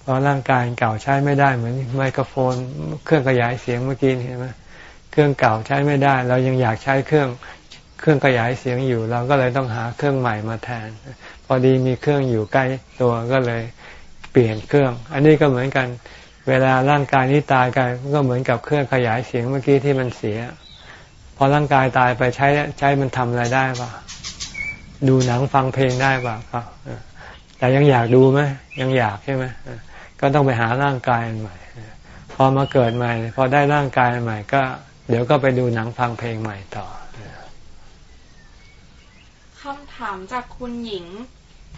S1: เพราะร่างกายเก่าใช้ไม่ได้เหมือนไมโครโฟน เครื่องขยายเสียงเมื่อกี้เห็นไหม ครื่องเก่าใช้ไม่ได้ เรายังอยากใช้เครื่องเครื่องขยายเสียงอยู่ เราก็เลยต้องหาเครื่องใหม่มาแทน พอดีมีเครื่องอยู่ใกล้ตัวก็เลยเปลี่ยนเครื่อง อันนี้ก็เหมือนกัน เวลาร่างกายนี้ตายกันก็เหมือนกับเครื่องขยายเสียงเมื่อกี้ที่มันเสีย พอร่างกายตายไปใช้ใช้มันทำอะไรได้ปะดูหนังฟังเพลงได้ปะก็แต่ยังอยากดูไหมยังอยากใช่ไหมก็ต้องไปหาร่างกายใหม่ พอมาเกิดใหม่ พอได้ร่างกายใหม่ก็ เดี๋ยวก็ไปดูหนังฟังเพลงใหม่ต่อ
S4: คำถามจากคุณหญิง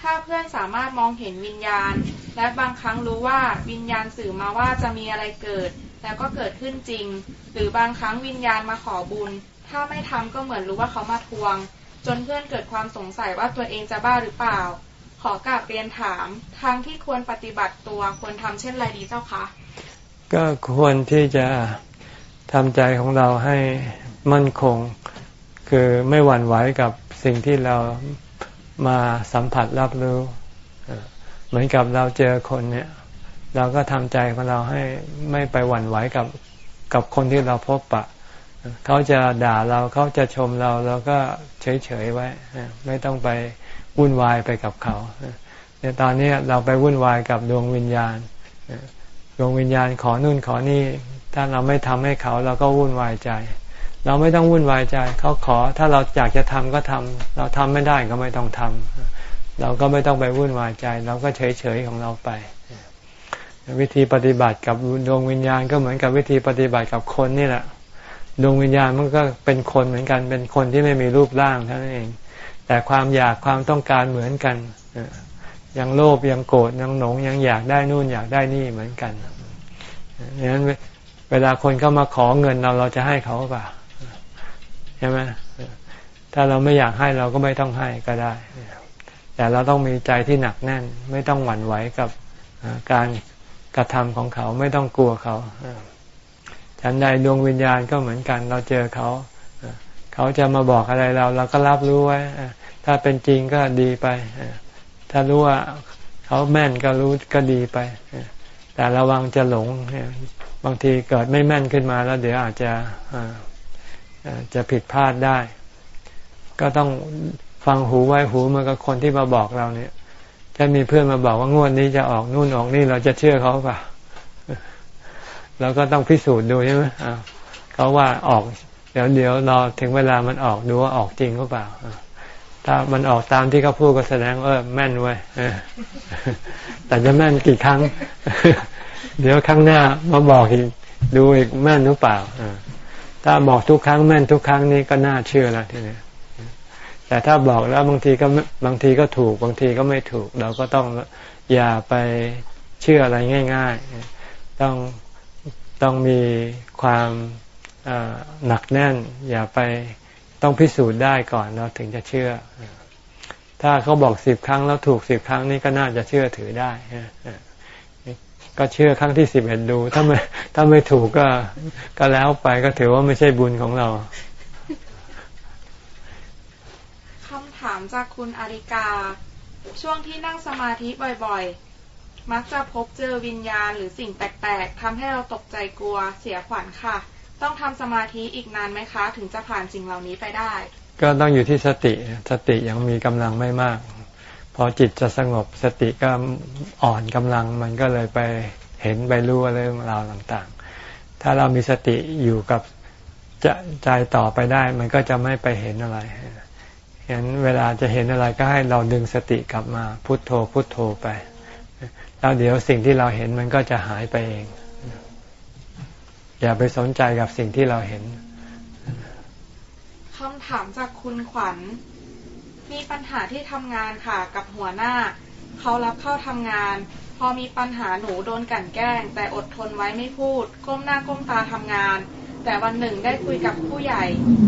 S4: ถ้าเพื่อนสามารถมองเห็นวิญญาณ และบางครั้งรู้ว่าวิญญาณสื่อมาว่าจะมีอะไรเกิด แล้วก็เกิดขึ้นจริง หรือบางครั้งวิญญาณมาขอบุญ ถ้าไม่ทำก็เหมือนรู้ว่าเขามาทวง จนเพื่อนเกิดความสงสัยว่าตัวเองจะบ้าหรือเปล่า ขอกราบเรียนถาม ทางที่ควรปฏิบัติตัวควรทำเช่นไรดีเจ้าคะ
S1: ก็ควรที่จะ ทำใจของเราให้มั่นคง คือไม่หวั่นไหวกับสิ่งที่เรามาสัมผัสรับรู้ เหมือนกับเราเจอคนเนี่ย เราก็ทำใจของเราให้ไม่ไปหวั่นไหวกับกับคนที่เราพบปะ เขาจะด่าเราเขาจะชมเราเราก็เฉยๆไว้ ไม่ต้องไปวุ่นวายไปกับเขาในตอนนี้เราไปวุ่นวายกับดวงวิญญาณดวงวิญญาณขอนู่นขอนี่ ถ้าเราไม่ทำให้เขาเราก็วุ่นวายใจ เราไม่ต้องวุ่นวายใจ เขาขอถ้าเราอยากจะทำก็ทำเราทำไม่ได้ก็ไม่ต้องทำเราก็ไม่ต้องไปวุ่นวายใจ เราก็เฉยๆของเราไป วิธีปฏิบัติกับดวงวิญญาณก็เหมือนกับวิธีปฏิบัติกับคนนี่แหละดวงวิญญาณมันก็เป็นคนเหมือนกัน เป็นคนที่ไม่มีรูปร่างเท่านั้นเอง แต่ความอยากความต้องการเหมือนกันยังโลภยังโกรธยังหนงยังอยากได้นู่นอยากได้นี่เหมือนกันดังนั้น เวลาคนเข้ามาขอเงินเราเราจะให้เขาป่ะใช่ไหมถ้าเราไม่อยากให้เราก็ไม่ต้องให้ก็ได้ แต่เราต้องมีใจที่หนักแน่น ไม่ต้องหวั่นไหวกับการกระทำของเขาไม่ต้องกลัวเขาฉันใดดวงวิญญาณก็เหมือนกัน เราเจอเขา เขาจะมาบอกอะไรเรา เราก็รับรู้ไว้ ถ้าเป็นจริงก็ดีไป ถ้ารู้ว่าเขาแม่นก็รู้ก็ดีไป แต่ระวังจะหลง บางทีเกิดไม่แม่นขึ้นมาแล้ว เดี๋ยวอาจจะจะผิดพลาดได้ ก็ต้องฟังหูไว้หูมันกับคนที่มาบอกเราเนี่ย ถ้ามีเพื่อนมาบอกว่างวดนี้จะออกนู่นออกนี่เราจะเชื่อเขาป่ะเราก็ต้องพิสูจน์ดูใช่ไหมเขาว่าออกเดี๋ยวเดี๋ยวรอถึงเวลามันออกดูว่าออกจริงหรือเปล่าถ้ามันออกตามที่เขาพูดก็แสดงเออแม่นไว้แต่จะแม่นกี่ครั้ง เดี๋ยวครั้งหน้ามาบอกอีกดูอีกแม่นหรือเปล่าถ้าบอกทุกครั้งแม่นทุกครั้งนี้ก็น่าเชื่อแล้วทีนี้แต่ถ้าบอกแล้วบางทีก็บางทีก็ถูกบางทีก็ไม่ถูก เราก็ต้องอย่าไปเชื่ออะไรง่าย ๆ ต้องต้องมีความหนักแน่น อย่าไปต้องพิสูจน์ได้ก่อนเราถึงจะเชื่อ ถ้าเขาบอกสิบครั้งแล้วถูกสิบครั้งนี่ก็น่าจะเชื่อถือได้ ก็เชื่อครั้งที่สิบเอ็ดดู ถ้าไม่ถ้าไม่ถูกก็ ก็แล้วไปก็ถือว่าไม่ใช่บุญของเรา
S4: คำถามจากคุณอาริกา ช่วงที่นั่งสมาธิบ่อยๆ มักจะพบเจอวิญญาณหรือสิ่งแปลกๆทำให้เราตกใจกลัวเสียขวัญค่ะ ต้องทำสมาธิอีกนานไหมคะ ถึงจะผ่านสิ่งเหล่านี้ไปได้
S1: ก็ต้องอยู่ที่สติสติยังมีกำลังไม่มากพ อจิตจะสงบสติก็อ่อนกำลังมันก็เลยไปเห็นไปรู้เรื่องราวต่างๆ ถ้าเรามีสติอยู่กับจะใจต่อไปได้ มันก็จะไม่ไปเห็นอะไรเห็นเวลาจะเห็นอะไรก็ให้เราดึงสติกลับมาพุโทโธพุโทโธไป แล้วเดี๋ยวสิ่งที่เราเห็นมันก็จะหายไปเอง อย่าไปสนใจกับสิ่งที่เราเห็น
S4: คำถามจากคุณขวัญ มีปัญหาที่ทำงานค่ะกับหัวหน้า เขารับเข้าทำงาน พอมีปัญหาหนูโดนกันแกล้ง แต่อดทนไว้ไม่พูด ก้มหน้าก้มตาทำงาน แต่วันหนึ่งได้คุยกับผู้ใหญ่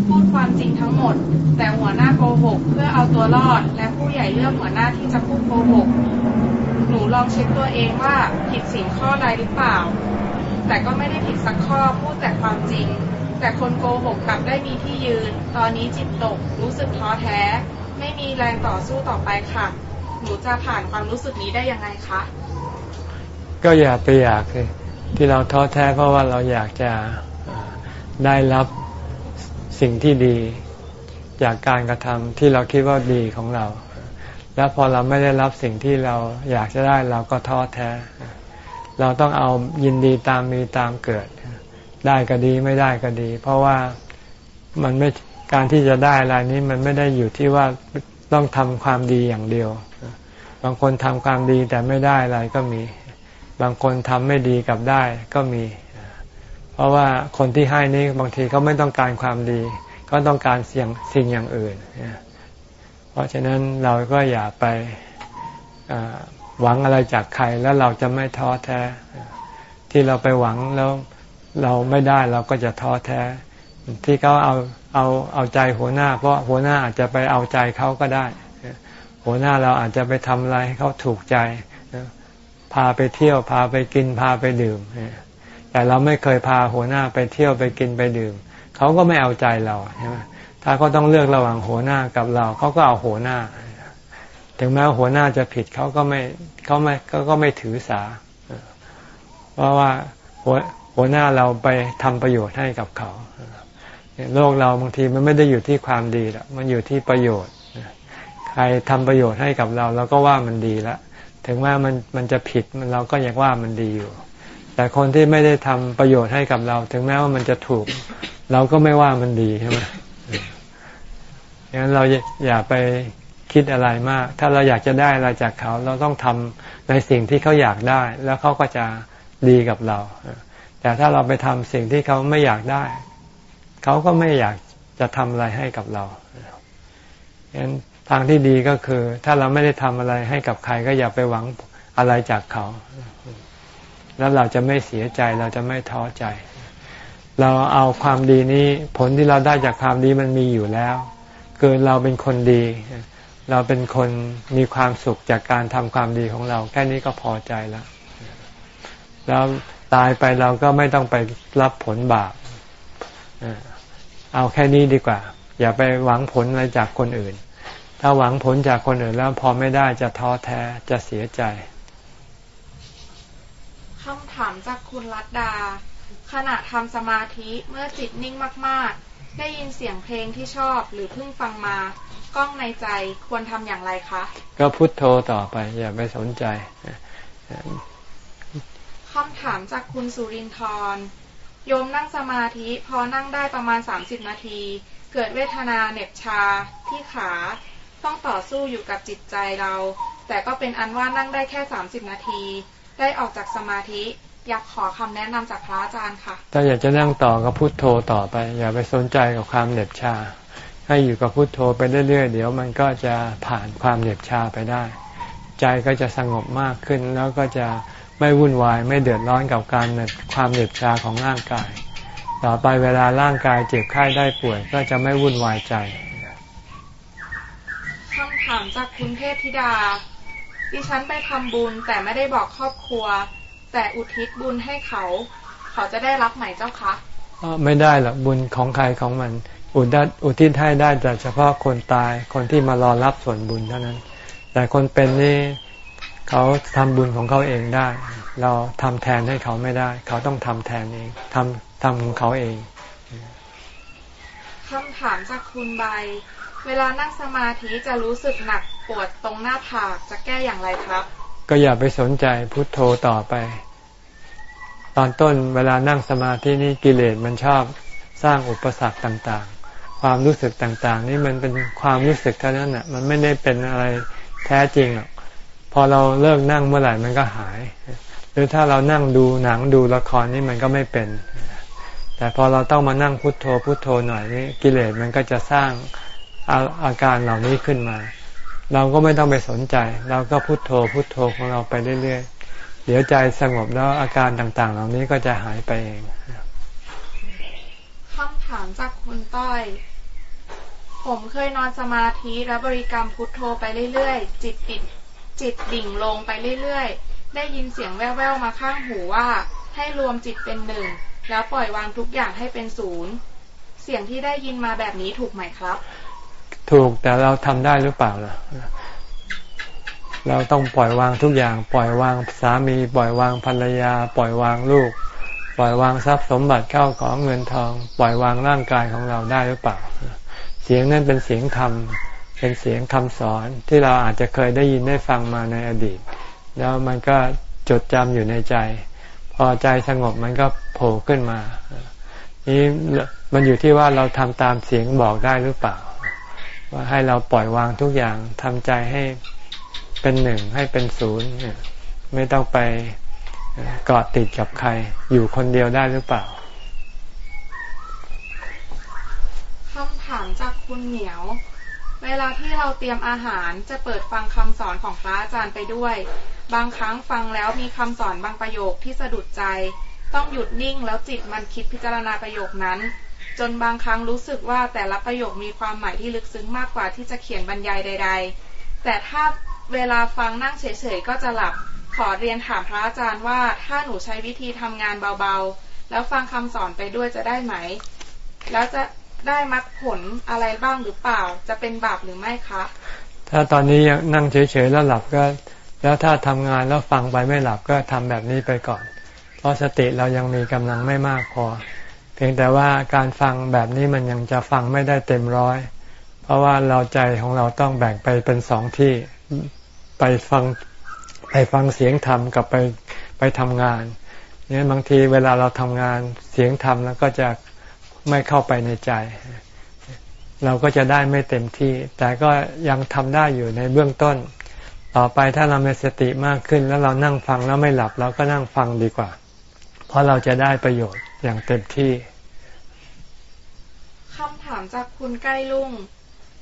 S4: พูดความจริงทั้งหมด แต่หัวหน้าโกหก เพื่อเอาตัวรอด และผู้ใหญ่เลือกหัวหน้าที่จะพูดโกหก หนูลองเช็คตัวเองว่าผิดสิ่งข้อใดหรือเปล่า แต่ก็ไม่ได้ผิดสักข้อพูดแต่ความจริง แต่คนโกหกกลับได้มีที่ยืน ตอนนี้จิตตกรู้สึกท้อแท้ ไม่มีแรงต่อสู้ต่อไปค่ะ หนูจะผ่านความรู้สึกนี้ได้ยังไงคะ
S1: ก็อย่าไปอยากเลยที่เราท้อแท้เพราะว่าเราอยากจะได้รับสิ่งที่ดี จากการกระทำที่เราคิดว่าดีของเรา แล้วพอเราไม่ได้รับสิ่งที่เราอยากจะได้เราก็ท้อแท้ เราต้องเอายินดีตามมีตามเกิด ได้ก็ดีไม่ได้ก็ดี เพราะว่ามันไม่ การที่จะได้อะไรนี้มันไม่ได้อยู่ที่ว่าต้องทำความดีอย่างเดียว บางคนทำความดีแต่ไม่ได้อะไรก็มี บางคนทำไม่ดีกับได้ก็มี เพราะว่าคนที่ให้นี้บางทีเขาไม่ต้องการความดีเขาต้องการเสี่ยงสิ่งอย่างอื่น เพราะฉะนั้นเราก็อย่าไปหวังอะไรจากใครแล้วเราจะไม่ท้อแท้ ที่เราไปหวังแล้วเราไม่ได้เราก็จะท้อแท้ ที่เขาเอาเอาเอาใจหัวหน้า เพราะหัวหน้าอาจจะไปเอาใจเขาก็ได้ หัวหน้าเราอาจจะไปทำอะไรให้เขาถูกใจ พาไปเที่ยวพาไปกินพาไปดื่ม แต่เราไม่เคยพาหัวหน้าไปเที่ยวไปกินไปดื่ม เขาก็ไม่เอาใจเราใช่ไหมถ้าเขาต้องเลือกระหว่างหัวหน้ากับเราเขาก็เอาหัวหน้า ถึงแม้หัวหน้าจะผิดเขาก็ไม่เขาไม่เขาก็ไม่ถือสา เพราะว่าหัวหัวหน้าเราไปทำประโยชน์ให้กับเขา โลกเราบางทีมันไม่ได้อยู่ที่ความดีละมันอยู่ที่ประโยชน์ใครทำประโยชน์ให้กับเราเราก็ว่ามันดีละถึงแม้มันมันจะผิดเราก็ยังว่ามันดีอยู่ แต่คนที่ไม่ได้ทำประโยชน์ให้กับเรา ถึงแม้ว่ามันจะถูก เราก็ไม่ว่ามันดีใช่ไหมงั้นเราอย่าไปคิดอะไรมาก ถ้าเราอยากจะได้อะไรจากเขา เราต้องทำในสิ่งที่เขาอยากได้ แล้วเขาก็จะดีกับเรา แต่ถ้าเราไปทำสิ่งที่เขาไม่อยากได้ เขาก็ไม่อยากจะทำอะไรให้กับเราฉะนั้นทางที่ดีก็คือ ถ้าเราไม่ได้ทำอะไรให้กับใครก็อย่าไปหวังอะไรจากเขา แล้วเราจะไม่เสียใจเราจะไม่ท้อใจ เราเอาความดีนี้ ผลที่เราได้จากความดีมันมีอยู่แล้ว คือเราเป็นคนดี เราเป็นคนมีความสุขจากการทำความดีของเรา แค่นี้ก็พอใจแล้วแล้วตายไปเราก็ไม่ต้องไปรับผลบาป เอาแค่นี้ดีกว่า อย่าไปหวังผลอะไรจากคนอื่น ถ้าหวังผลจากคนอื่นแล้วพอไม่ได้จะท้อแท้จะเสียใจ
S4: คำถามจากคุณรัตดา ขณะทำสมาธิเมื่อจิตนิ่งมาก ๆ ได้ยินเสียงเพลงที่ชอบหรือเพิ่งฟังมากล้องในใจควรทำอย่างไรคะ
S1: ก็พุโทโธต่อไป อย่าไปสนใจ
S4: คำถามจากคุณสุรินทร์ โยมนั่งสมาธิพอนั่งได้ประมาณ 30 นาที เกิดเวทนาเหน็บชาที่ขา ต้องต่อสู้อยู่กับจิตใจเรา แต่ก็เป็นอันว่านั่งได้แค่ 30 นาที ได้ออกจากสมาธิ อยากขอคำแนะนำจากพระอาจารย์ค่ะ
S1: ถ้าอยากจะนั่งต่อก็พุโทโธต่อไป อย่าไปสนใจกับความเหน็บชา ให้อยู่กับพุโทโธไปเรื่อยๆ เดี๋ยวมันก็จะผ่านความเหน็บชาไปได้ ใจก็จะสงบมากขึ้นแล้วก็จะ ไม่วุ่นวาย ไม่เดือดร้อนกับการความเหน็บชาของร่างกาย ต่อไปเวลาร่างกายเจ็บไข้ได้ป่วย ก็จะไม่วุ่นวายใจ
S4: คำถามจากคุณเทพธิดา ดิฉันไปทำบุญแต่ไม่ได้บอกครอบครัว แต่อุทิศบุญให้เขา เขาจะได้รับไหมเจ้าคะ
S1: ไม่ได้หรอกบุญของใครของมัน อุทิศอุทิศให้ได้แต่เฉพาะคนตายคนที่มารอรับส่วนบุญเท่านั้น แต่คนเป็นนี่ เขาทำบุญของเขาเองได้ เราทำแทนให้เขาไม่ได้ เขาต้องทำแทนเองทำทำของเขาเอง
S4: คำถามจากคุณใบ เวลานั่งสมาธิจะรู้สึกหนักปวดตรงหน้าผากจะแก้อย่างไรครับ
S1: ก็อย่าไปสนใจพุทโธต่อไป ตอนต้นเวลานั่งสมาธินี่กิเลสมันชอบสร้างอุปสรรคต่างๆ ความรู้สึกต่างๆ นี่มันเป็นความรู้สึกเท่านั้นน่ะ มันไม่ได้เป็นอะไรแท้จริงหรอก พอเราเลิกนั่งเมื่อไหร่มันก็หาย หรือถ้าเรานั่งดูหนังดูละครนี่มันก็ไม่เป็น แต่พอเราต้องมานั่งพุทโธพุทโธหน่อยนี่กิเลสมันก็จะสร้างอาอาการเหล่านี้ขึ้นมา เราก็ไม่ต้องไปสนใจ เราก็พุทโธพุทโธของเราไปเรื่อยๆ เดี๋ยวใจสงบแล้วอาการต่างๆ เหล่านี้ก็จะหายไปเอง
S4: คำถามจากคุณต้อย ผมเคยนอนสมาธิและบริกรรมพุทโธไปเรื่อยๆ จิตปิด จิตดิ่งลงไปเรื่อยๆ ได้ยินเสียงแว่วๆมาข้างหูว่า ให้รวมจิตเป็นหนึ่ง แล้วปล่อยวางทุกอย่างให้เป็นศูนย์เสียงที่ได้ยินมาแบบนี้ถูกไหมครับ
S1: ถูกแต่เราทำได้หรือเปล่าล่ะเราต้องปล่อยวางทุกอย่าง ปล่อยวางสามี ปล่อยวางภรรยา ปล่อยวางลูก ปล่อยวางทรัพย์สมบัติเข้าของเงินทอง ปล่อยวางร่างกายของเราได้หรือเปล่า เสียงนั้นเป็นเสียงธรรม เป็นเสียงคำสอนที่เราอาจจะเคยได้ยินได้ฟังมาในอดีต แล้วมันก็จดจำอยู่ในใจ พอใจสงบมันก็โผล่ขึ้นมา นี่มันอยู่ที่ว่าเราทำตามเสียงบอกได้หรือเปล่า ว่าให้เราปล่อยวางทุกอย่างทำใจให้เป็นหนึ่งให้เป็นศูนย์ไม่ต้องไปเกาะติดกับใคร อยู่คนเดียวได้หรือเปล่า
S4: คำถามจากคุณเหนียว เวลาที่เราเตรียมอาหารจะเปิดฟังคำสอนของพระอาจารย์ไปด้วย บางครั้งฟังแล้วมีคำสอนบางประโยคที่สะดุดใจ ต้องหยุดนิ่งแล้วจิตมันคิดพิจารณาประโยคนั้น จนบางครั้งรู้สึกว่าแต่ละประโยคมีความหมายที่ลึกซึ้งมากกว่าที่จะเขียนบรรยายใด ๆ แต่ถ้าเวลาฟังนั่งเฉยๆก็จะหลับ ขอเรียนถามพระอาจารย์ว่าถ้าหนูใช้วิธีทำงานเบาๆ แล้วฟังคำสอนไปด้วยจะได้ไหม แล้วจะ ได้มรรคผลอะไรบ้างหรือเปล่า จะเป็นบาปหรือไม่คะ
S1: ถ้าตอนนี้ยังนั่งเฉยๆแล้วหลับก็ แล้วถ้าทำงานแล้วฟังไปไม่หลับก็ทำแบบนี้ไปก่อน เพราะสติเรายังมีกำลังไม่มากพอ เพียงแต่ว่าการฟังแบบนี้มันยังจะฟังไม่ได้เต็มร้อย เพราะว่าเราใจของเราต้องแบ่งไปเป็นสองที่ไปฟังไปฟังเสียงธรรมกับไปไปทำงานเนี่ยบางทีเวลาเราทำงานเสียงธรรมแล้วก็จะ ไม่เข้าไปในใจ เราก็จะได้ไม่เต็มที่ แต่ก็ยังทำได้อยู่ในเบื้องต้น ต่อไปถ้าเรามีสติมากขึ้น แล้วเรานั่งฟังแล้วไม่หลับเราก็นั่งฟังดีกว่า เพราะเราจะได้ประโยชน์อย่างเต็มที่
S4: คำถามจากคุณใกล้ลุง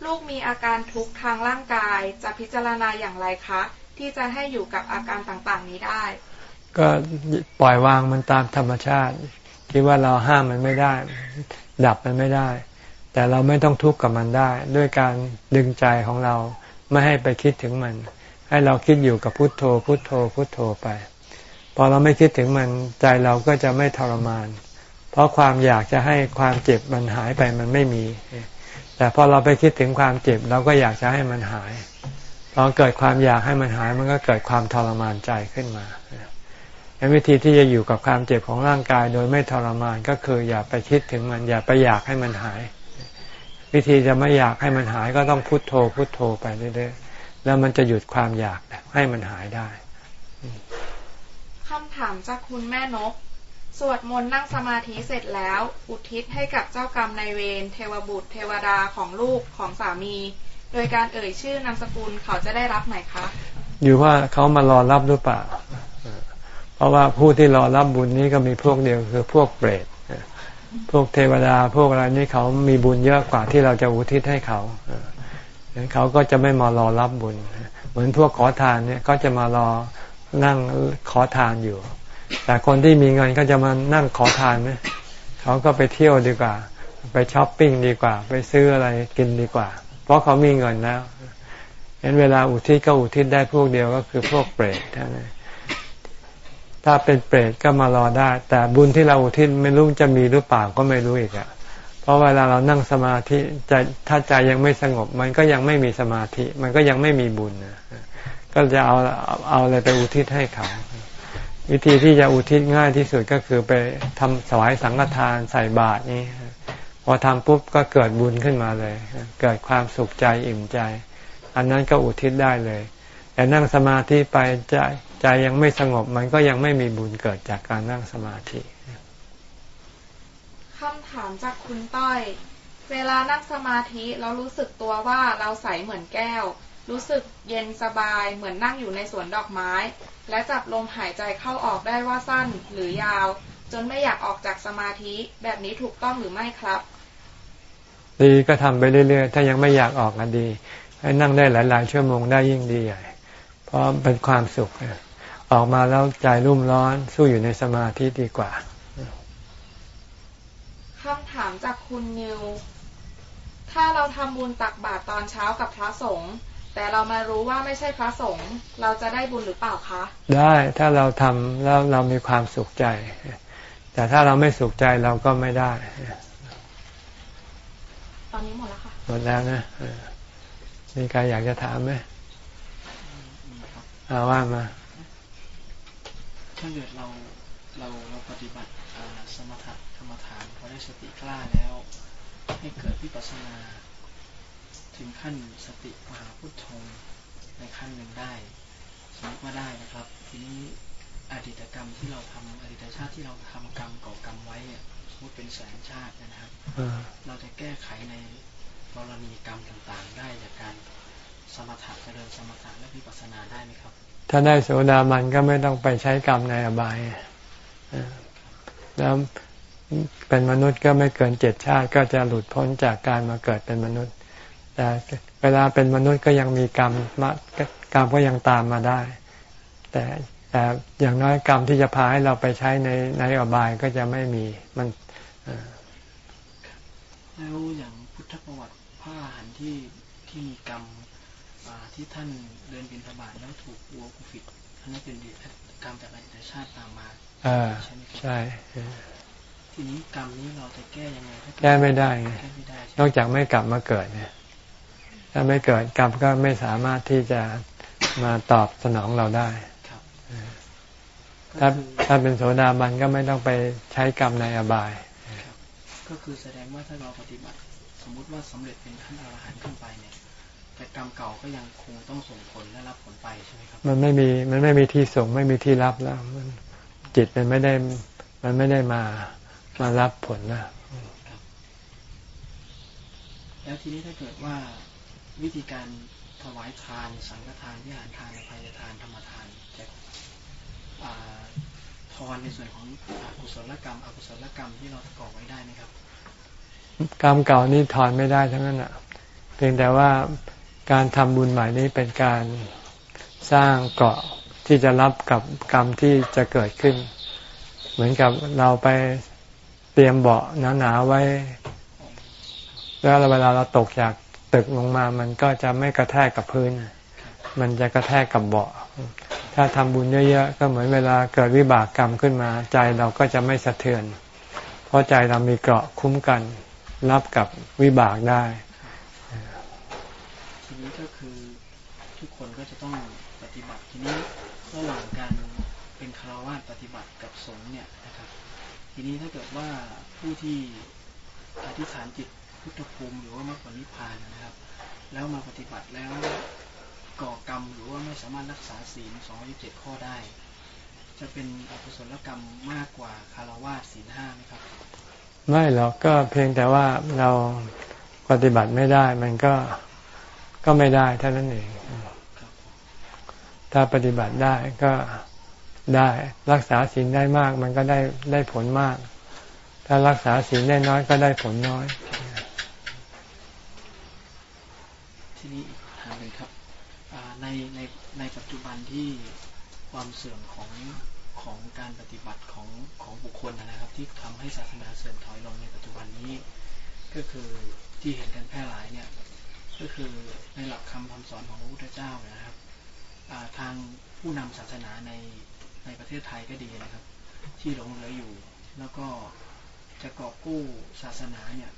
S4: ลูกมีอาการทุกข์ทางร่างกายจะพิจารณาอย่างไรคะ ที่จะให้อยู่กับอาการต่างๆนี้ได้
S1: ก็ปล่อยวางมันตามธรรมชาติ คิดว่าเราห้ามมันไม่ได้ ดับมันไม่ได้ แต่เราไม่ต้องทุกข์กับมันได้ ด้วยการดึงใจของเราไม่ให้ไปคิดถึงมัน ให้เราคิดอยู่กับพุทโธ พุทโธ พุทโธไป พอเราไม่คิดถึงมันใจเราก็จะไม่ทรมาน เพราะความอยากจะให้ความเจ็บมันหายไปมันไม่มี แต่พอเราไปคิดถึงความเจ็บเราก็อยากจะให้มันหายพอเกิดความอยากให้มันหายมันก็เกิดความทรมานใจขึ้นมา วิธีที่จะอยู่กับความเจ็บของร่างกาย โดยไม่ทรมานก็คือ อย่าไปคิดถึงมัน อย่าไปอยากให้มันหาย วิธีจะไม่อยากให้มันหายก็ต้องพุโทโธพุโทโธไปเรื่อยๆแล้วมันจะหยุดความอยากให้มันหายได้
S4: คำถามจากคุณแม่นก สวดมนต์นั่งสมาธิเสร็จแล้ว อุทิศให้กับเจ้ากรรมนายเวรเทวบุตร เทวดาของลูกของสามี โดยการเอ่ยชื่อนามสกุลเขาจะได้รับไหมคะ
S1: อยู่ว่าเขามารอรับหรือเปล่า ราะว่าผู้ที่รอรับบุญนี้ก็มีพวกเดียวคือพวกเปรตพวกเทวดาพวกอะไรนี่เขามีบุญเยอะกว่าที่เราจะอุทิศให้เขาเขาก็จะไม่มารอรับบุญ เหมือนพวกขอทานเนี่ยก็จะมารอนั่งขอทานอยู่ แต่คนที่มีเงินก็จะมานั่งขอทานไหมเขาก็ไปเที่ยวดีกว่า ไปช้อปปิ้งดีกว่า ไปซื้ออะไรกินดีกว่า เพราะเขามีเงินแล้วเห็นเวลาอุทิศก็อุทิศได้พวกเดียวก็คือพวกเปรตเท่านั้น ถ้าเป็นเปรตก็มารอได้ แต่บุญที่เราอุทิศไม่รู้จะมีหรือเปล่าก็ไม่รู้อีกอะเพราะเวลาเรานั่งสมาธิใจถ้าใจยังไม่สงบ มันก็ยังไม่มีสมาธิ มันก็ยังไม่มีบุญนะก็จะเอาเอาอะไรไปอุทิศให้เขาวิธีที่จะอุทิศง่ายที่สุดก็คือไปทำสวายสังฆทานใส่บาตรนี่พอทำปุ๊บก็เกิดบุญขึ้นมาเลย เกิดความสุขใจอิ่มใจ อันนั้นก็อุทิศได้เลย แต่นั่งสมาธิไปใจ ใจยังไม่สงบมันก็ยังไม่มีบุญเกิดจากการนั่งสมาธิ
S4: คำถามจากคุณต้อย เวลานั่งสมาธิเรารู้สึกตัวว่าเราใสเหมือนแก้ว รู้สึกเย็นสบายเหมือนนั่งอยู่ในสวนดอกไม้ และจับลมหายใจเข้าออกได้ว่าสั้นหรือยาว จนไม่อยากออกจากสมาธิแบบนี้ถูกต้องหรือไม่ครับ
S1: ดีก็ทำไปเรื่อยๆ ถ้ายังไม่อยากออกก็ดี ให้นั่งได้หลายๆชั่วโมงได้ยิ่งดีใหญ่เพราะเป็นความสุข ออกมาแล้วใจรุ่มร้อนสู้อยู่ในสมาธิดีกว่า
S4: คำถามจากคุณนิว ถ้าเราทำบุญตักบาตรตอนเช้ากับพระสงฆ์แต่เรามารู้ว่าไม่ใช่พระสงฆ์เราจะได้บุญหรือเปล่าคะ
S1: ได้ถ้าเราทำแล้วเรามีความสุขใจ แต่ถ้าเราไม่สุขใจเราก็ไม่ได้
S4: ตอนนี้หมดแล้วค่ะ
S1: หมดแล้วนะมีใครอยากจะถามไหมอาว่ามา
S2: ถ้าเกิดเราเราเราปฏิบัติสมถะกรรมฐานพอได้สติกล้าแล้ว ให้เกิดวิปัสสนา ถึงขั้นสติมหาพุทโธในขั้นหนึ่งได้สมมติว่าได้นะครับ ทีนี้อดีตกรรมที่เราทำอดีตชาติที่เราทำกรรมก่อกรรมไว้สมมติเป็นแสนชาตินะครับเราจะแก้ไขในกรณีกรรมต่างๆ ได้จากการสมถะเจริญสมถะและวิปัสสนาได้ไหมครับ
S1: ถ้าได้โสดามันก็ไม่ต้องไปใช้กรรมในอบายแล้วเป็นมนุษย์ก็ไม่เกินเจ็ดชาติ ก็จะหลุดพ้นจากการมาเกิดเป็นมนุษย์ แต่เวลาเป็นมนุษย์ก็ยังมีกรรมกรรมก็ยังตามมาได้ แต่แต่อย่างน้อยกรรมที่จะพาให้เราไปใช้ในในอบายก็จะไม่มีมัน
S2: แล้วอย่างพุทธประวัติพระอรหันต์ที่ที่มีกรรมที่ท่าน นนั้นเป็นดีกรรมจากอดีตชาติตามมา
S1: ใช่ไหมใช่
S2: ทีนี้กรรมนี้เราจะแก้ยังไง
S1: แก้ไม่ได้ไงนอกจากไม่กลับมาเกิดเนี่ย ถ้าไม่เกิดกรรมก็ไม่สามารถที่จะมาตอบสนองเราได้ถ้าถ้าเป็นโสดาบันก็ไม่ต้องไปใช้กรรมในอบาย
S2: ก็คือแสดงว่าถ้าเราปฏิบัติ สมมุติว่าสำเร็จเป็นขั้นอรหันต์ขึ้นไปเนี่ย แต่กรรมเก่าก็ยังคงต้องส่งผลและรับผลไปใช่ไหมครับ
S1: มันไม่มีมันไม่มีที่ส่งไม่มีที่รับแล้ว มันจิตมันไม่ได้มันไม่ได้มามารับผลนะ
S2: แล้วทีนี้ถ้าเกิดว่าวิธีการถวายทาน สังฆทานวิหารทานอภัยทานธรรมทานจะทอนในส่วนของอกุศลกรรม อกุศลกรรมที่เราก่อไว้ได้ไหมครับ
S1: กรรมเก่านี่ถอนไม่ได้ทั้งนั้นอะ เพียงแต่ว่า การทำบุญใหม่นี้เป็นการสร้างเกาะที่จะรับกับกรรมที่จะเกิดขึ้น เหมือนกับเราไปเตรียมเบาะหนาๆไว้ แล้วเวลาเราตกจากตึกลงมา มันก็จะไม่กระแทกกับพื้น มันจะกระแทกกับเบาะ ถ้าทำบุญเยอะๆ ก็เหมือนเวลาเกิดวิบากกรรมขึ้นมา ใจเราก็จะไม่สะเทือน เพราะใจเรามีเกราะคุ้มกัน รับกับวิบากได้
S2: ทีนี้ก็คือทุกคนก็จะต้องปฏิบัติทีนี้ระหว่างการเป็นคารวะปฏิบัติกับสงฆ์เนี่ยนะครับ ทีนี้ถ้าเกิดว่าผู้ที่อธิษฐานจิตพุทธภูมิหรือว่ามรรคผลนิพพานนะครับ แล้วมาปฏิบัติแล้วก่อกรรมหรือว่าไม่สามารถรักษาศีล227ข้อได้ จะเป็นอกุศลกรรมมากกว่าคารวะศีลห้าไหมครับ
S1: ไม่หรอกก็เพียงแต่ว่าเราปฏิบัติไม่ได้มันก็ก็ไม่ได้เท่านั้นเอง ถ้าปฏิบัติได้ก็ ได้ รักษาศีลได้มากมันก็ได้ได้ผลมาก ถ้ารักษาศีลได้น้อยก็ได้ผลน้อย
S2: ทีนี้อีกทางหนึ่งครับในในในปัจจุบันที่ความเสื่อมของของการปฏิบัติของของบุคคลนะครับ ที่ทำให้ศาสนาเสื่อมถอยลงในปัจจุบันนี้ ก็คือที่เห็นกันแพร่หลายเนี่ยก็คือในหลักคำคำสอนของพระพุทธเจ้านะครับทางผู้นำศาสนาใน ประเทศไทยก็ดีนะครับ ที่หลงเหลืออยู่ แล้วก็จะกอบกู้ศาสนาเนี่ย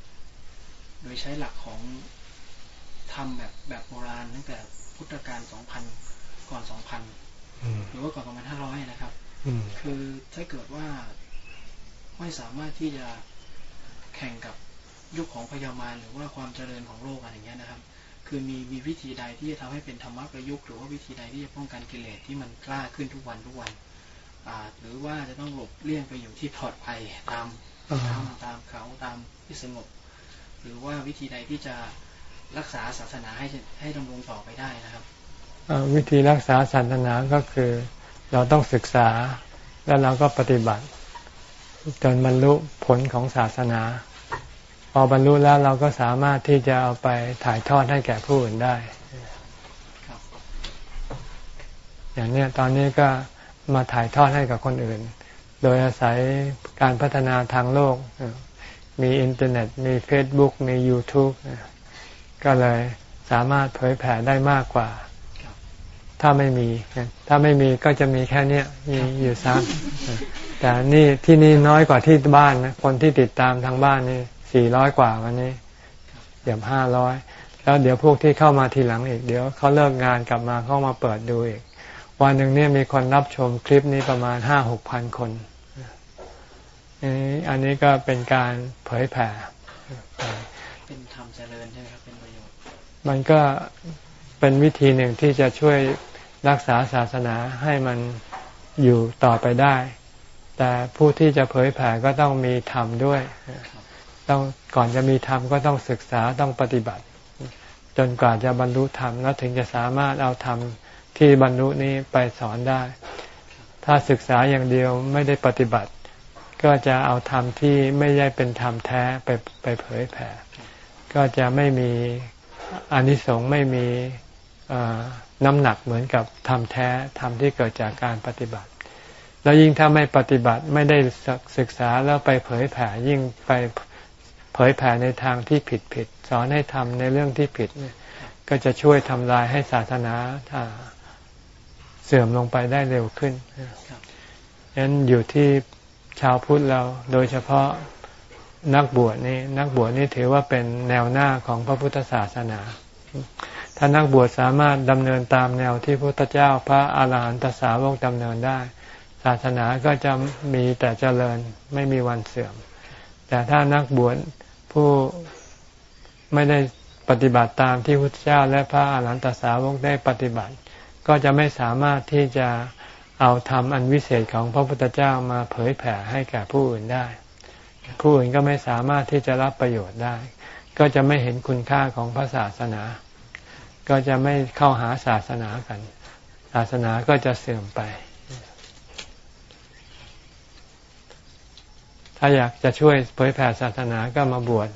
S2: โดยใช้หลักของทำแบบแบบโบราณตั้งแต่พุทธกาล2,000 ก่อน 2,000 หรือว่าก่อน 2,500 นะครับ คือถ้าเกิดว่าไม่สามารถที่จะแข่งกับยุคของพยามารหรือว่าความเจริญของโลกอะไรอย่างเงี้ยนะครับ คือมีมีวิธีใดที่จะทำให้เป็นธรรมะประยุกต์หรือว่าวิธีใดที่จะป้องกันกิเลสที่มันกล้าขึ้นทุกวันทุกวัน อ่าหรือว่าจะต้องหลบเลี่ยงไปอยู่ที่ปลอดภัยตามตามตามเขาตามที่สงบ หรือว่าวิธีใดที่จะรักษาศาสนาให้ให้ดำรงต่อไปได้นะครับ
S1: วิธีรักษาศาสนาก็คือ เราต้องศึกษาแล้วเราก็ปฏิบัติ จนบรรลุผลของศาสนา พอบรรลุแล้วเราก็สามารถที่จะเอาไปถ่ายทอดให้แก่ผู้อื่นได้ อย่างนี้ตอนนี้ก็ มาถ่ายทอดให้กับคนอื่น โดยอาศัยการพัฒนาทางโลก มีอินเทอร์เน็ต มี Facebook มี YouTube ก็เลยสามารถเผยแผ่ได้มากกว่า ถ้าไม่มี ถ้าไม่มีก็จะมีแค่นี้มีอยู่ซ้ำแต่นี่ที่นี่น้อยกว่าที่บ้านนะคนที่ติดตามทางบ้านนี่สี่ร้อยกว่าวันนี้เดี๋ยวห้าร้อยแล้วเดี๋ยวพวกที่เข้ามาทีหลังอีก เดี๋ยวเขาเลิกงานกลับมาเข้ามาเปิดดูอีก วันหนึ่งเนี่ยมีคนรับชมคลิปนี้ประมาณห้าหกพันคนอันนี้ก็เป็นการเผยแผ่
S2: เป็นธรรมเจริญใช่ไหมครับเป็นประโยชน์
S1: มันก็เป็นวิธีหนึ่งที่จะช่วยรักษาศาสนาให้มันอยู่ต่อไปได้ แต่ผู้ที่จะเผยแผ่ก็ต้องมีธรรมด้วยต้องก่อนจะมีธรรมก็ต้องศึกษาต้องปฏิบัติ จนกว่าจะบรรลุธรรมแล้วถึงจะสามารถเอาธรรม ที่บรรลุนี้ไปสอนได้ ถ้าศึกษาอย่างเดียวไม่ได้ปฏิบัติ ก็จะเอาธรรมที่ไม่ได้เป็นธรรมแท้ไปไปเผยแผ่ ก็จะไม่มีอนิสงส์ไม่มีน้ำหนักเหมือนกับทำแท้ทำที่เกิดจากการปฏิบัติ แล้วยิ่งถ้าไม่ปฏิบัติไม่ได้ศึกษาแล้วไปเผยแผ่ยิ่งไปเผยแผ่ในทางที่ผิดผิด สอนให้ทำในเรื่องที่ผิด ก็จะช่วยทำลายให้ศาสนาเสื่อมลงไปได้เร็วขึ้นฉะนั้นอยู่ที่ชาวพุทธเราโดยเฉพาะนักบวชนี่นักบวชนี่ถือว่าเป็นแนวหน้าของพระพุทธศาสนา ถ้านักบวชสามารถดำเนินตามแนวที่พระพุทธเจ้าพระอาหารหันตสาวกดำเนินได้ ศาสนาก็จะมีแต่เจริญไม่มีวันเสื่อม แต่ถ้านักบวชผู้ไม่ได้ปฏิบัติตามที่พระพุทธเจ้าและพระอาหารหันตสาวกได้ปฏิบัติ ก็จะไม่สามารถที่จะเอาธรรมอันวิเศษของพระพุทธเจ้ามาเผยแผ่ให้แก่ผู้อื่นได้ ผู้อื่นก็ไม่สามารถที่จะรับประโยชน์ได้ ก็จะไม่เห็นคุณค่าของพระศาสนา ก็จะไม่เข้าหาศาสนากัน ศาสนาก็จะเสื่อมไป ถ้าอยากจะช่วยเผยแผ่ศาสนาก็มาบวช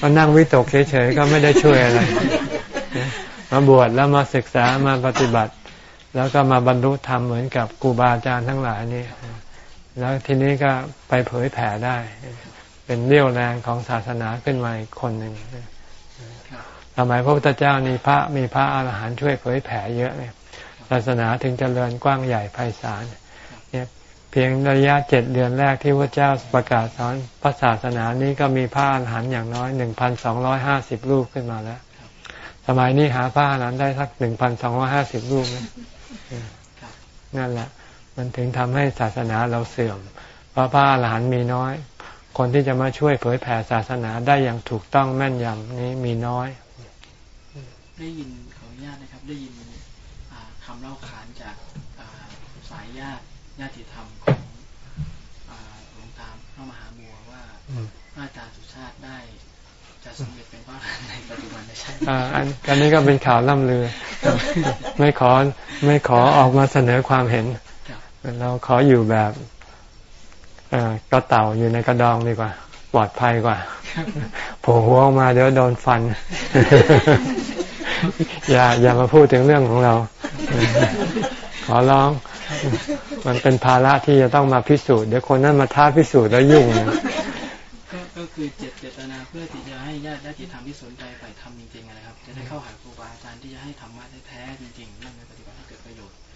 S1: มานั่งวิตกเฉยๆก็ไม่ได้ช่วยอะไร มาบวชแล้วมาศึกษามาปฏิบัติ แล้วก็มาบรรลุธรรมเหมือนกับครูบาอาจารย์ทั้งหลายนี่แล้วทีนี้ก็ไปเผยแผ่ได้ เป็นเรี่ยวแรงของศาสนาขึ้นมาอีกคนหนึ่งสมัยพระพุทธเจ้ามีพระมีพระอาหารหันต์ช่วยเผยแผ่เยอะเลยศาสนาถึงจเจริญกว้างใหญ่ไพศาลเนี่ยเพียงระยะเจ็ดเดือนแรกที่พระเจ้าประกาศสอนพระศาสนานี้ก็มีพระอาหารหันต์อย่างน้อยหนึ่งพันสองร้อยห้าสิบรูปขึ้นมาแล้ว สมัยนี้หาพระอาหารหันต์ได้สักหนึ่งพันสองร้อยห้าสิบรูปนะนั่นแหละ มันถึงทำให้ศาสนาเราเสื่อม เพราะพระอาหารหันต์มีน้อย คนที่จะมาช่วยเผยแผ่ศาสนาได้อย่างถูกต้องแม่นยำนี้มีน้อย
S2: ได้ยินขออนุญาตนะครับได้ยินคำเล่าขานจากสายญาติญาติธรรมของหลวงตามพระมหาบัวว่าพระอาจารย์สุชาติได้ จะสำเร็จเป็นพระอรหันต์ในปัจจุบันใช่
S1: อ่าอันนี้ก็เป็นข่าวล่ำลือ ไม่ขอไม่ขอออกมาเสนอความเห็น เราขออยู่แบบก็เต่าอยู่ในกระดองดีกว่า ปลอดภัยกว่าโผล่หัวออกมาเดี๋ยวโดนฟัน อย่าอย่ามาพูดถึงเรื่องของเรา ขอร้อง มันเป็นภาระที่จะต้องมาพิสูจน์เดี๋ยวคนนั้นมาท้าพิสูจน์แล้วยุ่ง
S2: ก็คือเจตเจตนาเพื่อที่จะให้ญาติญาติธรรมที่สนใจ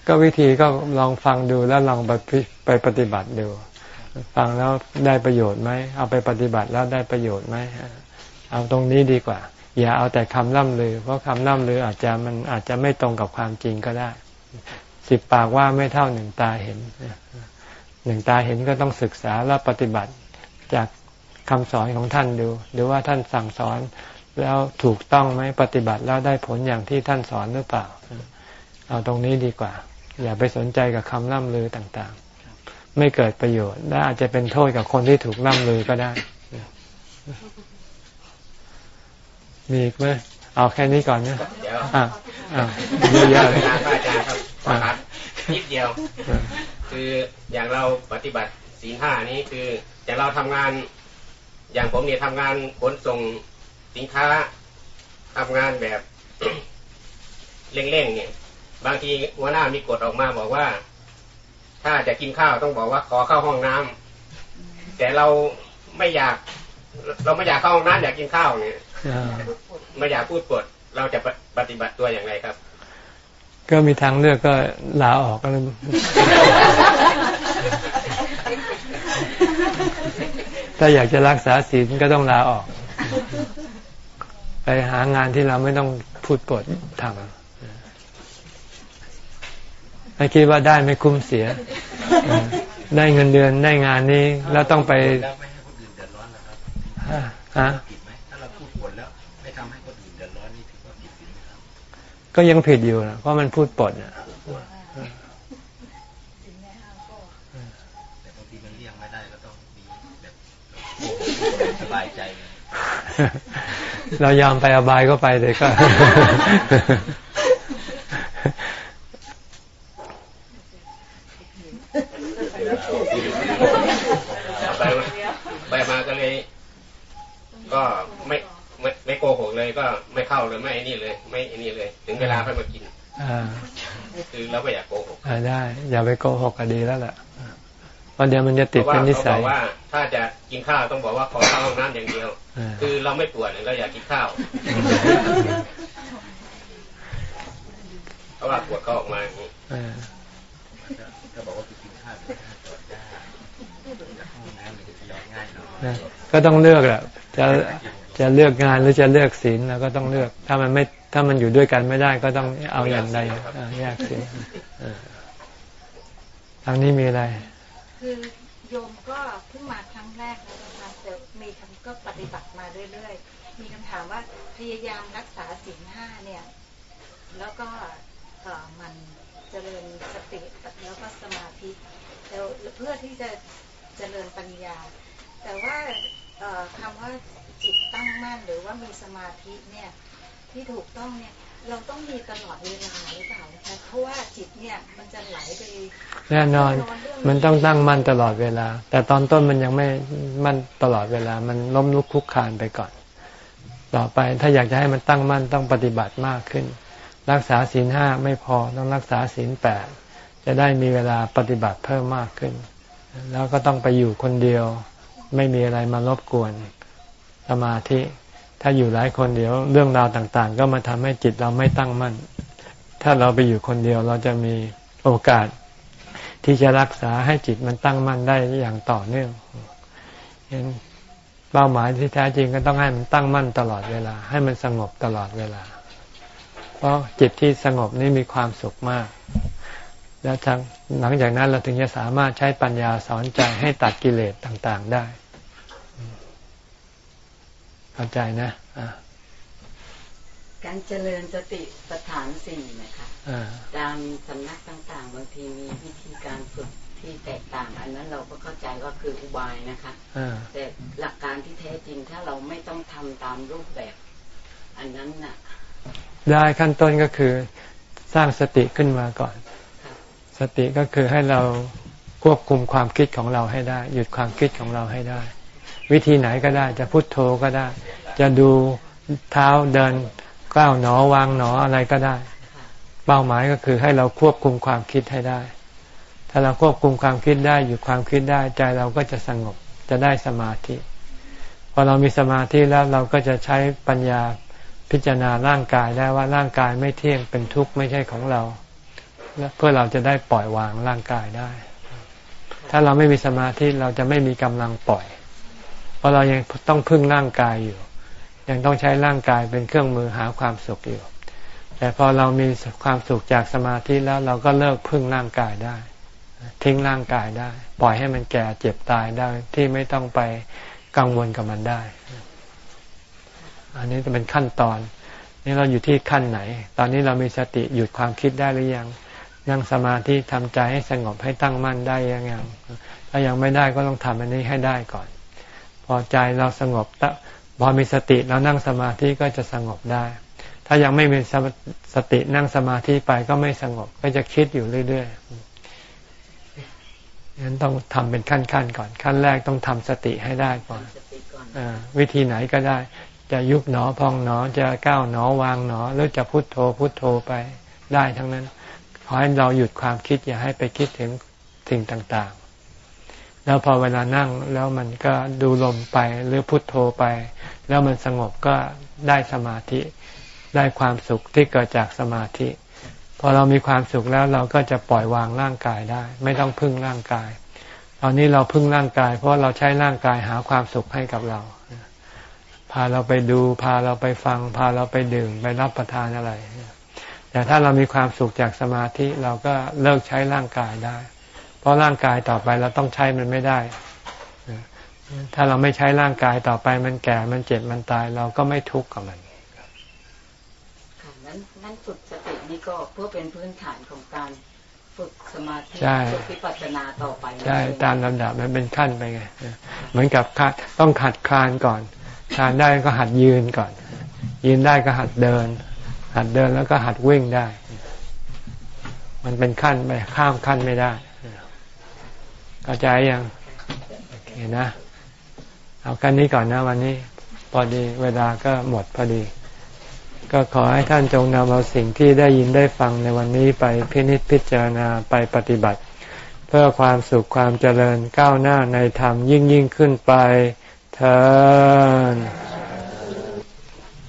S1: ก็วิธีก็ลองฟังดูแล้วลองไปไปปฏิบัติดู ฟังแล้วได้ประโยชน์ไหมเอาไปปฏิบัติแล้วได้ประโยชน์ไหมเอาตรงนี้ดีกว่า อย่าเอาแต่คำล่ำลือ เพราะคำล่ำลืออาจจะมันอาจจะไม่ตรงกับความจริงก็ได้ สิบปากว่าไม่เท่าหนึ่งตาเห็นหนึ่งตาเห็นก็ต้องศึกษาและปฏิบัติจากคำสอนของท่านดู หรือว่าท่านสั่งสอนแล้วถูกต้องไหมปฏิบัติแล้วได้ผลอย่างที่ท่านสอนหรือเปล่า เอาตรงนี้ดีกว่า อย่าไปสนใจกับคำล่ำลือต่างไม่เกิดประโยชน์ และอาจจะเป็นโทษกับคนที่ถูกล่ำลือก็ได้ มีอีกไหมเอาแค่นี้ก่อนเนี่ยเดี๋ยวอ่าอ่า
S6: เยอะๆเลยนะอาจารย์ครับนิดเดียว คืออย่างเราปฏิบัติสีห้านี้คืออย่างเราทำงาน อย่างผมเนี่ยทำงานขนส่งสินค้าทำงานแบบเร่งๆเนี่ย บางทีหัวหน้ามีกฎออกมาบอกว่า ถ้าจะกินข้าวต้องบอกว่าขอเข้าห้องน้ำแต่เราไม่อยาก เราไม่อยากเข้าห้องน้ำอยากกินข้าวเนี่ยไม่อยากพูดปดเราจะปฏิบัติตัวอย่างไรครับ
S1: ก็มีทางเลือกก็ลาออกก็เลยถ้าอยากจะรักษาศีลก็ต้องลาออก ไปหางานที่เราไม่ต้องพูดปดทำ ไม่คิดว่าได้ไม่คุ้มเสีย ได้เงินเดือนได้งานนี้ แล้วต้องไปฮะถ้าเราพูดผลแล้วไม่ทำให้คนอื่นเดือดร้อนนี่ถือว่าผิดไหมครับก็ยังผิดอยู่นะเพราะมันพูดปดอะแต่บางทีมันเลี่ยงไม่ได้ก็ต้องมีแบบสบายใจเรายอมไปอบายก็ไปเลยก็
S6: ไปมาก็เลย ก็ไม่ไม่ไม่โกหกเลยก็ไม่เข้าเลยไม่นี่เลย ไม่นี่เลย ถึงเวลาค่อยมากินคือเราไม่อยากโกหก
S1: ได้ อย่าไปโกหกก็ดีแล้วแหละวันเดียวมันจะติดเป็นนิสั
S6: ยบอกว่า ถ้าจะกินข้าวต้องบอกว่าขอข้าวห้องน้ำอย่างเดียว คือเราไม่ปวดเราอยากกินข้าวเพราะว่าปวดก็ออกมาอย่างนี้ถ้าบอกว่า
S1: ก็ต้องเลือกแหละ จะจะเลือกงานหรือจะเลือกศีลเราก็ต้องเลือก ถ้ามันไม่ถ้ามันอยู่ด้วยกันไม่ได้ก็ต้องเอาอย่างใดแยกศีลทางนี้มีอะไร
S7: คือโยมก็เพิ่งมาครั้งแรกนะคะแต่มีคำก็ปฏิบัติมาเรื่อยๆ มีคำถามว่าพยายามรักษาศีลห้าเนี่ย แล้วก็มันเจริญสติแล้วก็สมาธิแล้วเพื่อที่จะเจริญปัญญา แต่ว่า คำว่าจิตตั้งมั่นหรือว่ามีสมาธิเนี่ยที่ถูกต้องเนี่ยเราต้องมีตลอดเวลาหรือเปล่าคะเพราะว่าจิตเนี่ยมันจะไหลไป
S1: แน่นอนมันต้องตั้งมั่นตลอดเวลา แต่ตอนต้นมันยังไม่มั่นตลอดเวลา มันล้มลุกคุกคานไปก่อน ต่อไปถ้าอยากจะให้มันตั้งมั่นต้องปฏิบัติมากขึ้น รักษาศีลห้าไม่พอต้องรักษาศีลแปดจะได้มีเวลาปฏิบัติเพิ่มมากขึ้น แล้วก็ต้องไปอยู่คนเดียว ไม่มีอะไรมารบกวนสมาธิ ถ้าอยู่หลายคนเดียวเรื่องราวต่าง ๆ ก็มาทำให้จิตเราไม่ตั้งมั่น ถ้าเราไปอยู่คนเดียวเราจะมีโอกาส ที่จะรักษาให้จิตมันตั้งมั่นได้อย่างต่อเนื่องเห็นเป้าหมายที่แท้จริงก็ต้องให้มันตั้งมั่นตลอดเวลา ให้มันสงบตลอดเวลา เพราะจิตที่สงบนี่มีความสุขมาก แล้วทางหลังจากนั้นเราถึงจะสามารถใช้ปัญญาสอนใจให้ตัดกิเลสต่าง ๆได้ เข้าใจนะะ
S3: การเจริญสติปัฏฐานสี่นะคะตามสำนักต่างๆ บางทีมีวิธีการฝึกที่แตกต่าง อันนั้นเราก็เข้าใจว่าคืออุบายนะคะแต่หลักการที่แท้จริงถ้าเราไม่ต้องทำตามรูปแบบ อันนั้นน่ะ
S1: ได้ขั้นต้นก็คือสร้างสติขึ้นมาก่อน สติก็คือให้เราควบคุมความคิดของเราให้ได้ หยุดความคิดของเราให้ได้ วิธีไหนก็ได้จะพุโทโธก็ได้ จะดูเท้าเดินก้าวหนอวางหนออะไรก็ได้ เป้าหมายก็คือให้เราควบคุมความคิดให้ได้ ถ้าเราควบคุมความคิดได้หยุดความคิดได้ใจเราก็จะสงบจะได้สมาธิพอเรามีสมาธิแล้วเราก็จะใช้ปัญญาพิจารณาร่างกายได้ว่าร่างกายไม่เที่ยงเป็นทุกข์ไม่ใช่ของเรา เพื่อเราจะได้ปล่อยวางร่างกายได้ ถ้าเราไม่มีสมาธิเราจะไม่มีกำลังปล่อย เพราะเรายังต้องพึ่งร่างกายอยู่ ยังต้องใช้ร่างกายเป็นเครื่องมือหาความสุขอยู่ แต่พอเรามีความสุขจากสมาธิแล้วเราก็เลิกพึ่งร่างกายได้ ทิ้งร่างกายได้ ปล่อยให้มันแก่เจ็บตายได้ที่ไม่ต้องไปกังวลกับมันได้ อันนี้จะเป็นขั้นตอนนี่เราอยู่ที่ขั้นไหน ตอนนี้เรามีสติหยุดความคิดได้หรือยัง นั่งสมาธิทำใจให้สงบให้ตั้งมั่นได้ยังไงถ้ายังไม่ได้ก็ต้องทำอันนี้ให้ได้ก่อน พอใจเราสงบพอมีสติเรานั่งสมาธิก็จะสงบได้ ถ้ายังไม่มีสตินั่งสมาธิไปก็ไม่สงบ ก็จะคิดอยู่เรื่อยๆงั้นต้องทำเป็นขั้นๆก่อน ขั้นแรกต้องทำสติให้ได้ก่อนอวิธีไหนก็ได้ จะยุบหนอพองหนอจะก้าวหนอวางหนอหรือจะพุโทโธพุโทโธไปได้ทั้งนั้น ขอให้เราหยุดความคิดอย่าให้ไปคิดถึงสิ่งต่างๆ แล้วพอเวลานั่งแล้วมันก็ดูลมไปหรือพุทโธไป แล้วมันสงบก็ได้สมาธิได้ความสุขที่เกิดจากสมาธิ พอเรามีความสุขแล้วเราก็จะปล่อยวางร่างกายได้ ไม่ต้องพึ่งร่างกาย ตอนนี้เราพึ่งร่างกาย เพราะเราใช้ร่างกายหาความสุขให้กับเรา พาเราไปดู พาเราไปฟัง พาเราไปดื่มไปรับประทานอะไร แต่ถ้าเรามีความสุขจากสมาธิเราก็เลิกใช้ร่างกายได้ เพราะร่างกายต่อไปเราต้องใช้มันไม่ได้ ถ้าเราไม่ใช้ร่างกายต่อไปมันแก่มันเจ็บมันตาย เราก็ไม่ทุกข์กับมัน
S3: นั้นนั้นฝึกสตินี่ก็เพื่อเป็นพื้นฐานของการฝึกสมาธิฝึกวิปัสสนาต่อไป
S1: ใช่ตามลำดับมันเป็นขั้นไปไงเหมือนกับต้องหัดคลานก่อนคลานได้ก็หัดยืนก่อน ยืนได้ก็หัดเดิน หัดเดินแล้วก็หัดวิ่งได้ มันเป็นขั้นไปข้ามขั้นไม่ได้เข้าใจยังโอเคนะ เอากันนี้ก่อนนะวันนี้ พอดีเวลาก็หมดพอดี ก็ขอให้ท่านจงนำเอาสิ่งที่ได้ยินได้ฟังในวันนี้ไปพินิจพิจารณาไปปฏิบัติ เพื่อความสุขความเจริญก้าวหน้าในธรรมยิ่งยิ่งขึ้นไปเธอ